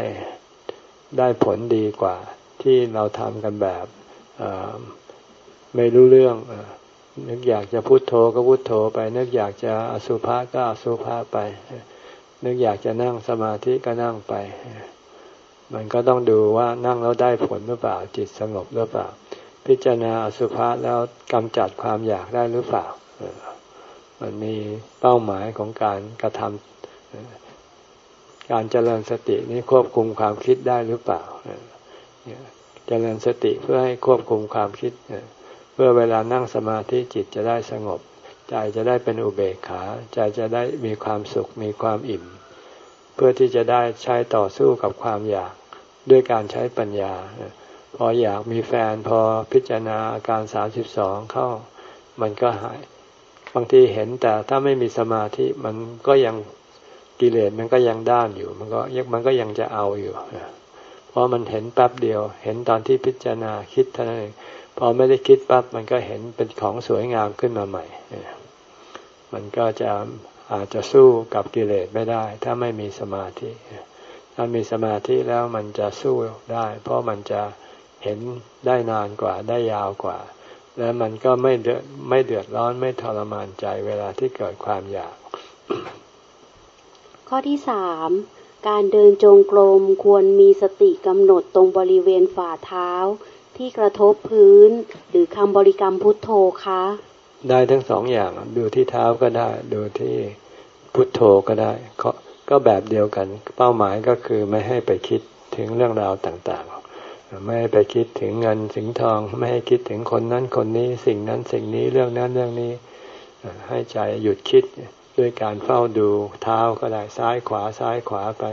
ได้ผลดีกว่าที่เราทำกันแบบไม่รู้เรื่อง นึกอยากจะพุโทโธก็พุโทโธไป นึกอยากจะอสุภะก็อสุภะไป นึกอยากจะนั่งสมาธิก็นั่งไป มันก็ต้องดูว่านั่งแล้วได้ผลหรือเปล่าจิตสงบหรือเปล่า พิจารณาอสุภะแล้วกำจัดความอยากได้หรือเปล่า มันมีเป้าหมายของการกระทำการเจริญสตินี้ควบคุมความคิดได้หรือเปล่าเจริญสติเพื่อให้ควบคุมความคิดเพื่อเวลานั่งสมาธิจิตจะได้สงบ ใจจะได้เป็นอุเบกขา ใจจะได้มีความสุขมีความอิ่ม เพื่อที่จะได้ใช้ต่อสู้กับความอยากด้วยการใช้ปัญญา พออยากมีแฟนพอพิจารณาอาการสามสิบสองเข้า มันก็หาย บางทีเห็นแต่ถ้าไม่มีสมาธิมันก็ยังกิเลสมันก็ยังด้านอยู่ มันก็ยังมันก็ยังจะเอาอยู่ เพราะมันเห็นแป๊บเดียว เห็นตอนที่พิจารณาคิดเท่านั้นเอง พอไม่ได้คิดปั๊บมันก็เห็นเป็นของสวยงามขึ้นมาใหม่ มันก็จะอาจจะสู้กับกิเลสไม่ได้ ถ้าไม่มีสมาธิ ถ้ามีสมาธิแล้วมันจะสู้ได้ เพราะมันจะเห็นได้นานกว่าได้ยาวกว่า และมันก็ไม่เดือดไม่เดือดร้อนไม่ทรมานใจเวลาที่เกิดความอยาก ข้อที่สามการเดินจงกรมควรมีสติกำหนดตรงบริเวณฝ่าเท้า ที่กระทบพื้น หรือคำบริกรรมพุทโธคะ ได้ทั้งสองอย่างดูที่เท้าก็ได้ ดูที่พุทโธก็ได้ก็แบบเดียวกัน เป้าหมายก็คือไม่ให้ไปคิดถึงเรื่องราวต่างๆ ไม่ให้ไปคิดถึงเงินสิงทอง ไม่ให้คิดถึงคนนั้นคนนี้สิ่งนั้นสิ่งนี้เรื่องนั้นเรื่องนี้ ให้ใจหยุดคิดด้วยการเฝ้าดูเท้าก็ได้ซ้ายขวาซ้ายขวาไป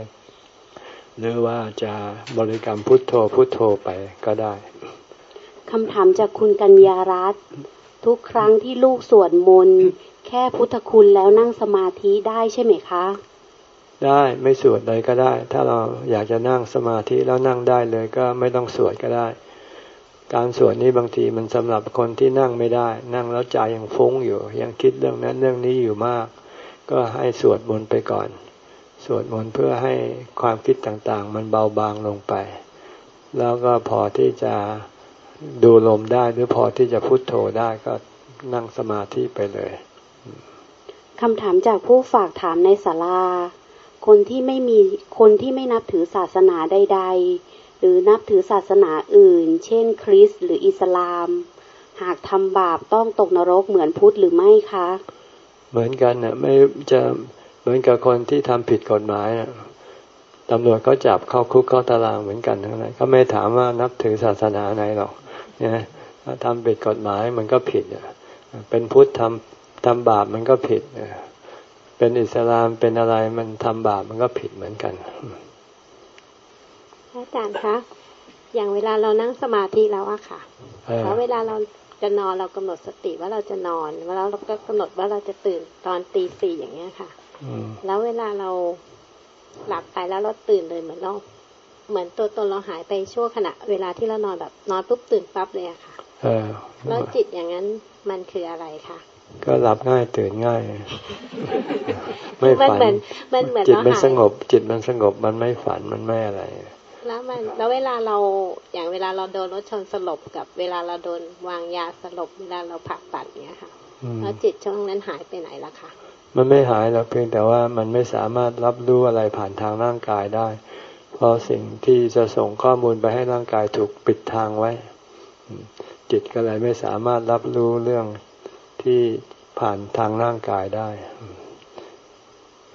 หรือว่าจะบริกรรมพุทโธพุทโธไปก็ได้ คำถามจากคุณกัญญารัตทุกครั้งที่ลูกสวดมนต์แค่พุทธคุณแล้วนั่งสมาธิได้ใช่ไหมคะ ได้ไม่สวดเลยก็ได้ ถ้าเราอยากจะนั่งสมาธิแล้วนั่งได้เลยก็ไม่ต้องสวดก็ได้ การสวดนี้บางทีมันสำหรับคนที่นั่งไม่ได้ นั่งแล้วใจยังฟุ้งอยู่ ยังคิดเรื่องนั้นเรื่องนี้อยู่มาก ก็ให้สวดมนต์ไปก่อน สวดมนต์เพื่อให้ความคิดต่างๆ มันเบาบางลงไป แล้วก็พอที่จะ ดูลมได้หรือพอที่จะพุโทโธได้ก็นั่งสมาธิไปเลยคำถามจากผู้ฝากถามในศาลา คนที่ไม่มีคนที่ไม่นับถือศาสนาใด ๆ หรือนับถือศาสนาอื่น เช่น คริสต์หรืออิสลาม หากทำบาปต้องตกนรกเหมือนพุทธหรือไม่คะ เหมือนกันนะไม่จะเหมือนกับคนที่ทำผิดกฎหมายนะตำรวจก็จับเข้าคุกเข้าตารางเหมือนกันทั้งนั้นเขาไม่ถามว่านับถือศาสนาไหนหรอกเนี่ย ทำผิดกฎหมายมันก็ผิดเป็นพุทธทำทำบาปมันก็ผิดเป็นอิสลามเป็นอะไรมันทำบาปมันก็ผิดเหมือนกันอาจารย์คะอย่างเวลาเรานั่งสมาธิแล้วอะค่ะแล้วเวลาเราจะนอนเรากำหนดสติว่าเราจะนอนแล้วเราก็กำหนดว่าเราจะตื่นตอนตีสี่อย่างเงี้ยค่ะแล้วเวลาเราหลับไปแล้วเราตื่นเลยเหมือนเรา เหมือนตัวตนเราหายไปชั่วขณะ เวลาที่เรานอนแบบนอนปุ๊บตื่นปั๊บเลยอะค่ะแล้วจิตอย่างนั้นมันคืออะไรคะก็หลับง่ายตื่นง่าย ไม่ฝันมันเหมือนจิตมันสงบ จิตมันสงบมันไม่ฝันมันไม่อะไร แล้วมันแล้วเวลาเราอย่างเวลาเราโดนรถชนสลบกับเวลาเราโดนวางยาสลบเวลาเราผ่าตัดเนี้ยค่ะแล้วจิตช่วงนั้นหายไปไหนล่ะคะมันไม่หายหรอกเพียงแต่ว่ามันไม่สามารถรับรู้อะไรผ่านทางร่างกายได้ เพราะสิ่งที่จะส่งข้อมูลไปให้ร่างกายถูกปิดทางไว้ จิตก็เลยไม่สามารถรับรู้เรื่องที่ผ่านทางร่างกายได้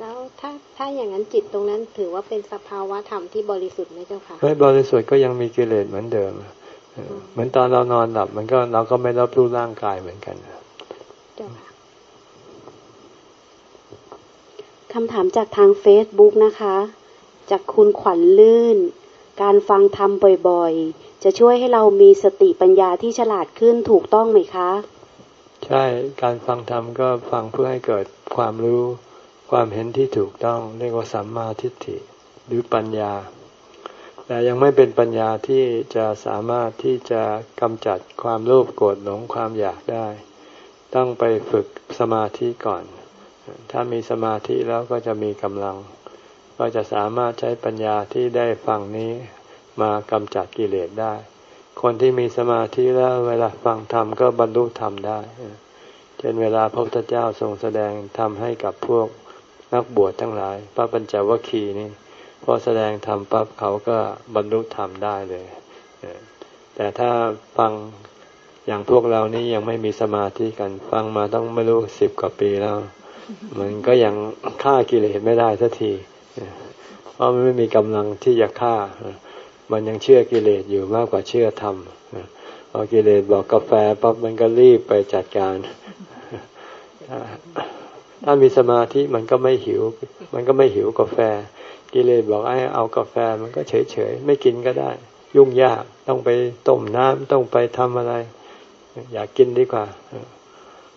แล้วถ้าถ้าอย่างนั้นจิตตรงนั้นถือว่าเป็นสภาวะธรรมที่บริสุทธิ์ไหมเจ้าค่ะไม่บริสุทธิ์ก็ยังมีกิเลสเหมือนเดิม เหมือนตอนเรานอนหลับ มันก็เราก็ไม่รับรู้ร่างกายเหมือนกันเจ้าค่ะคำถามจากทางเฟซบุ๊กนะคะ จากคุณขวัญลื่น การฟังธรรมบ่อยๆ จะช่วยให้เรามีสติปัญญาที่ฉลาดขึ้นถูกต้องไหมคะ ใช่การฟังธรรมก็ฟังเพื่อให้เกิดความรู้ ความเห็นที่ถูกต้องเรียกว่าสัมมาทิฏฐิหรือปัญญา แต่ยังไม่เป็นปัญญาที่จะสามารถที่จะกำจัดความโลภโกรธหลงความอยากได้ ต้องไปฝึกสมาธิก่อน ถ้ามีสมาธิแล้วก็จะมีกำลัง ก็จะสามารถใช้ปัญญาที่ได้ฟังนี้มากำจัดกิเลสได้ คนที่มีสมาธิแล้วเวลาฟังธรรมก็บรรลุธรรมได้ เช่นเวลาพระพุทธเจ้าทรงแสดงธรรมให้กับพวกนักบวชทั้งหลาย พระปัญจวัคคีย์นี่พอแสดงธรรมปั๊บเขาก็บรรลุธรรมได้เลย แต่ถ้าฟังอย่างพวกเรานี่ยังไม่มีสมาธิกัน ฟังมาต้องไม่รู้สิบกว่าปีแล้ว มันก็ยังฆ่ากิเลสไม่ได้สักที เพราะมันไม่มีกำลังที่จะฆ่า มันยังเชื่อกิเลสอยู่มากกว่าเชื่อธรรมพอกิเลสบอกกาแฟปั๊บมันก็รีบไปจัดการ ถ้ามีสมาธิมันก็ไม่หิว มันก็ไม่หิวกาแฟ กิเลสบอกไอ้เอากาแฟมันก็เฉยเฉยไม่กินก็ได้ ยุ่งยากต้องไปต้มน้ำต้องไปทำอะไร อยากกินดีกว่า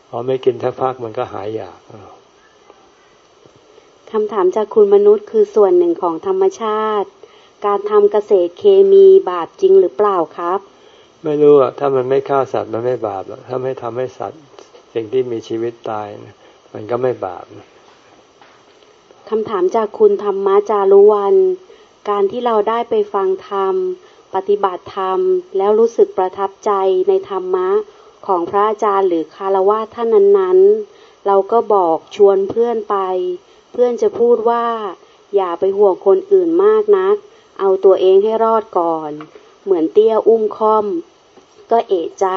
พอไม่กินทักพักมันก็หายอยาก คำถามจากคุณมนุษย์คือส่วนหนึ่งของธรรมชาติ การทำเกษตรเคมีบาปจริงหรือเปล่าครับ ไม่รู้อะถ้ามันไม่ฆ่าสัตว์มันไม่บาปหรอกถ้าไม่ทำให้สัตว์สิ่งที่มีชีวิตตายมันก็ไม่บาปคำถามจากคุณธรรมจารุวัน การที่เราได้ไปฟังธรรม ปฏิบัติธรรม แล้วรู้สึกประทับใจในธรรมะของพระอาจารย์หรือคารวะท่านนั้นๆ เราก็บอกชวนเพื่อนไปเพื่อนจะพูดว่า อย่าไปห่วงคนอื่นมากนัก เอาตัวเองให้รอดก่อน เหมือนเตี้ยอุ้มค่อม ก็เอะใจ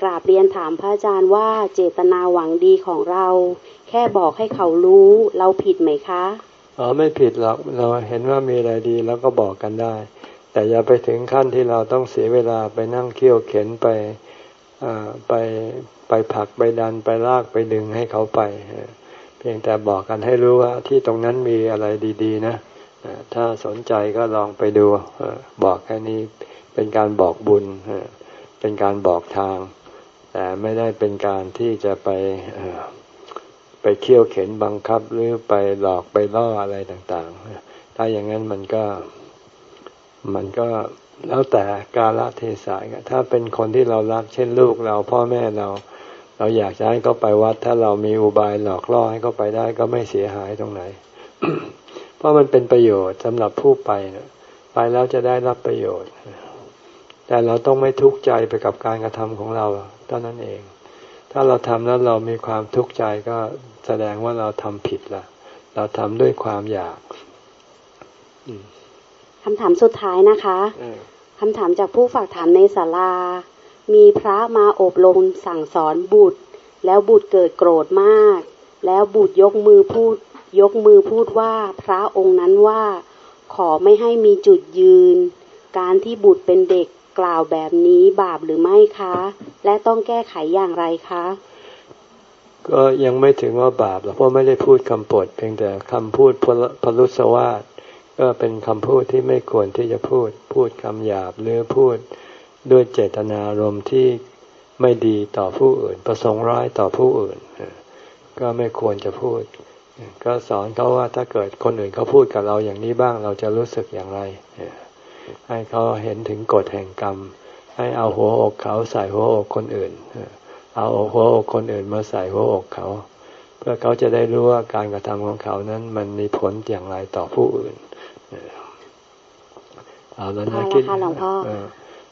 กราบเรียนถามพระอาจารย์ว่าเจตนาหวังดีของเรา แค่บอกให้เขารู้เราผิดไหมคะอ๋อไม่ผิดหรอกเราเห็นว่ามีอะไรดีแล้วก็บอกกันได้ แต่อย่าไปถึงขั้นที่เราต้องเสียเวลาไปนั่งเคี่ยวเข็นไปไปไปผักไปดันไปลากไปดึงให้เขาไป พียงแต่บอกกันให้รู้ว่าที่ตรงนั้นมีอะไรดีๆ นะถ้าสนใจก็ลองไปดูบอกแค่นี้เป็นการบอกบุญเป็นการบอกทาง แต่ไม่ได้เป็นการที่จะไปไปเคี่ยวเข็นบังคับหรือไปหลอกไปล่ออะไรต่างๆ ถ้าอย่างนั้นมันก็มันก็แล้วแต่กาลเทศะถ้าเป็นคนที่เรารักเช่นลูกเราพ่อแม่เรา เราอยากจะให้เขาไปวัด ถ้าเรามีอุบายหลอกล่อให้เขาไปได้ก็ไม่เสียหายตรงไหน เพราะมันเป็นประโยชน์สำหรับผู้ไปนะไปแล้วจะได้รับประโยชน์ แต่เราต้องไม่ทุกข์ใจไปกับการกระทำของเราเท่านั้นเอง ถ้าเราทำแล้วเรามีความทุกข์ใจก็แสดงว่าเราทำผิดละเราทำด้วยความอยากคำถามสุดท้ายนะคะคำถามจากผู้ฝากถามในศาลา มีพระมาอบรมสั่งสอนบุตร แล้วบุตรเกิดโกรธมาก แล้วบุตรยกมือพูด ยกมือพูดว่าพระองค์นั้นว่า ขอไม่ให้มีจุดยืน การที่บุตรเป็นเด็กกล่าวแบบนี้บาปหรือไม่คะ และต้องแก้ไขอย่างไรคะ ก็ยังไม่ถึงว่าบาปหรอกเพราะไม่ได้พูดคำปดเพียงแต่คำพูดพลุสวาสก็เป็นคำพูดที่ไม่ควรที่จะพูด พูดคำหยาบหรือพูด ด้วยเจตนารมณ์ที่ไม่ดีต่อผู้อื่น ประสงค์ร้ายต่อผู้อื่น ก็ไม่ควรจะพูด ก็สอนเขาว่าถ้าเกิดคนอื่นเขาพูดกับเราอย่างนี้บ้างเราจะรู้สึกอย่างไร ให้เขาเห็นถึงกฎแห่งกรรม ให้เอาหัวอกเขาใส่หัวอกคนอื่น เอาหัวอกคนอื่นมาใส่หัวอกเขา เพื่อเขาจะได้รู้ว่าการกระทำของเขานั้นมันมีผลอย่างไรต่อผู้อื่นเอาแล้วนะคิด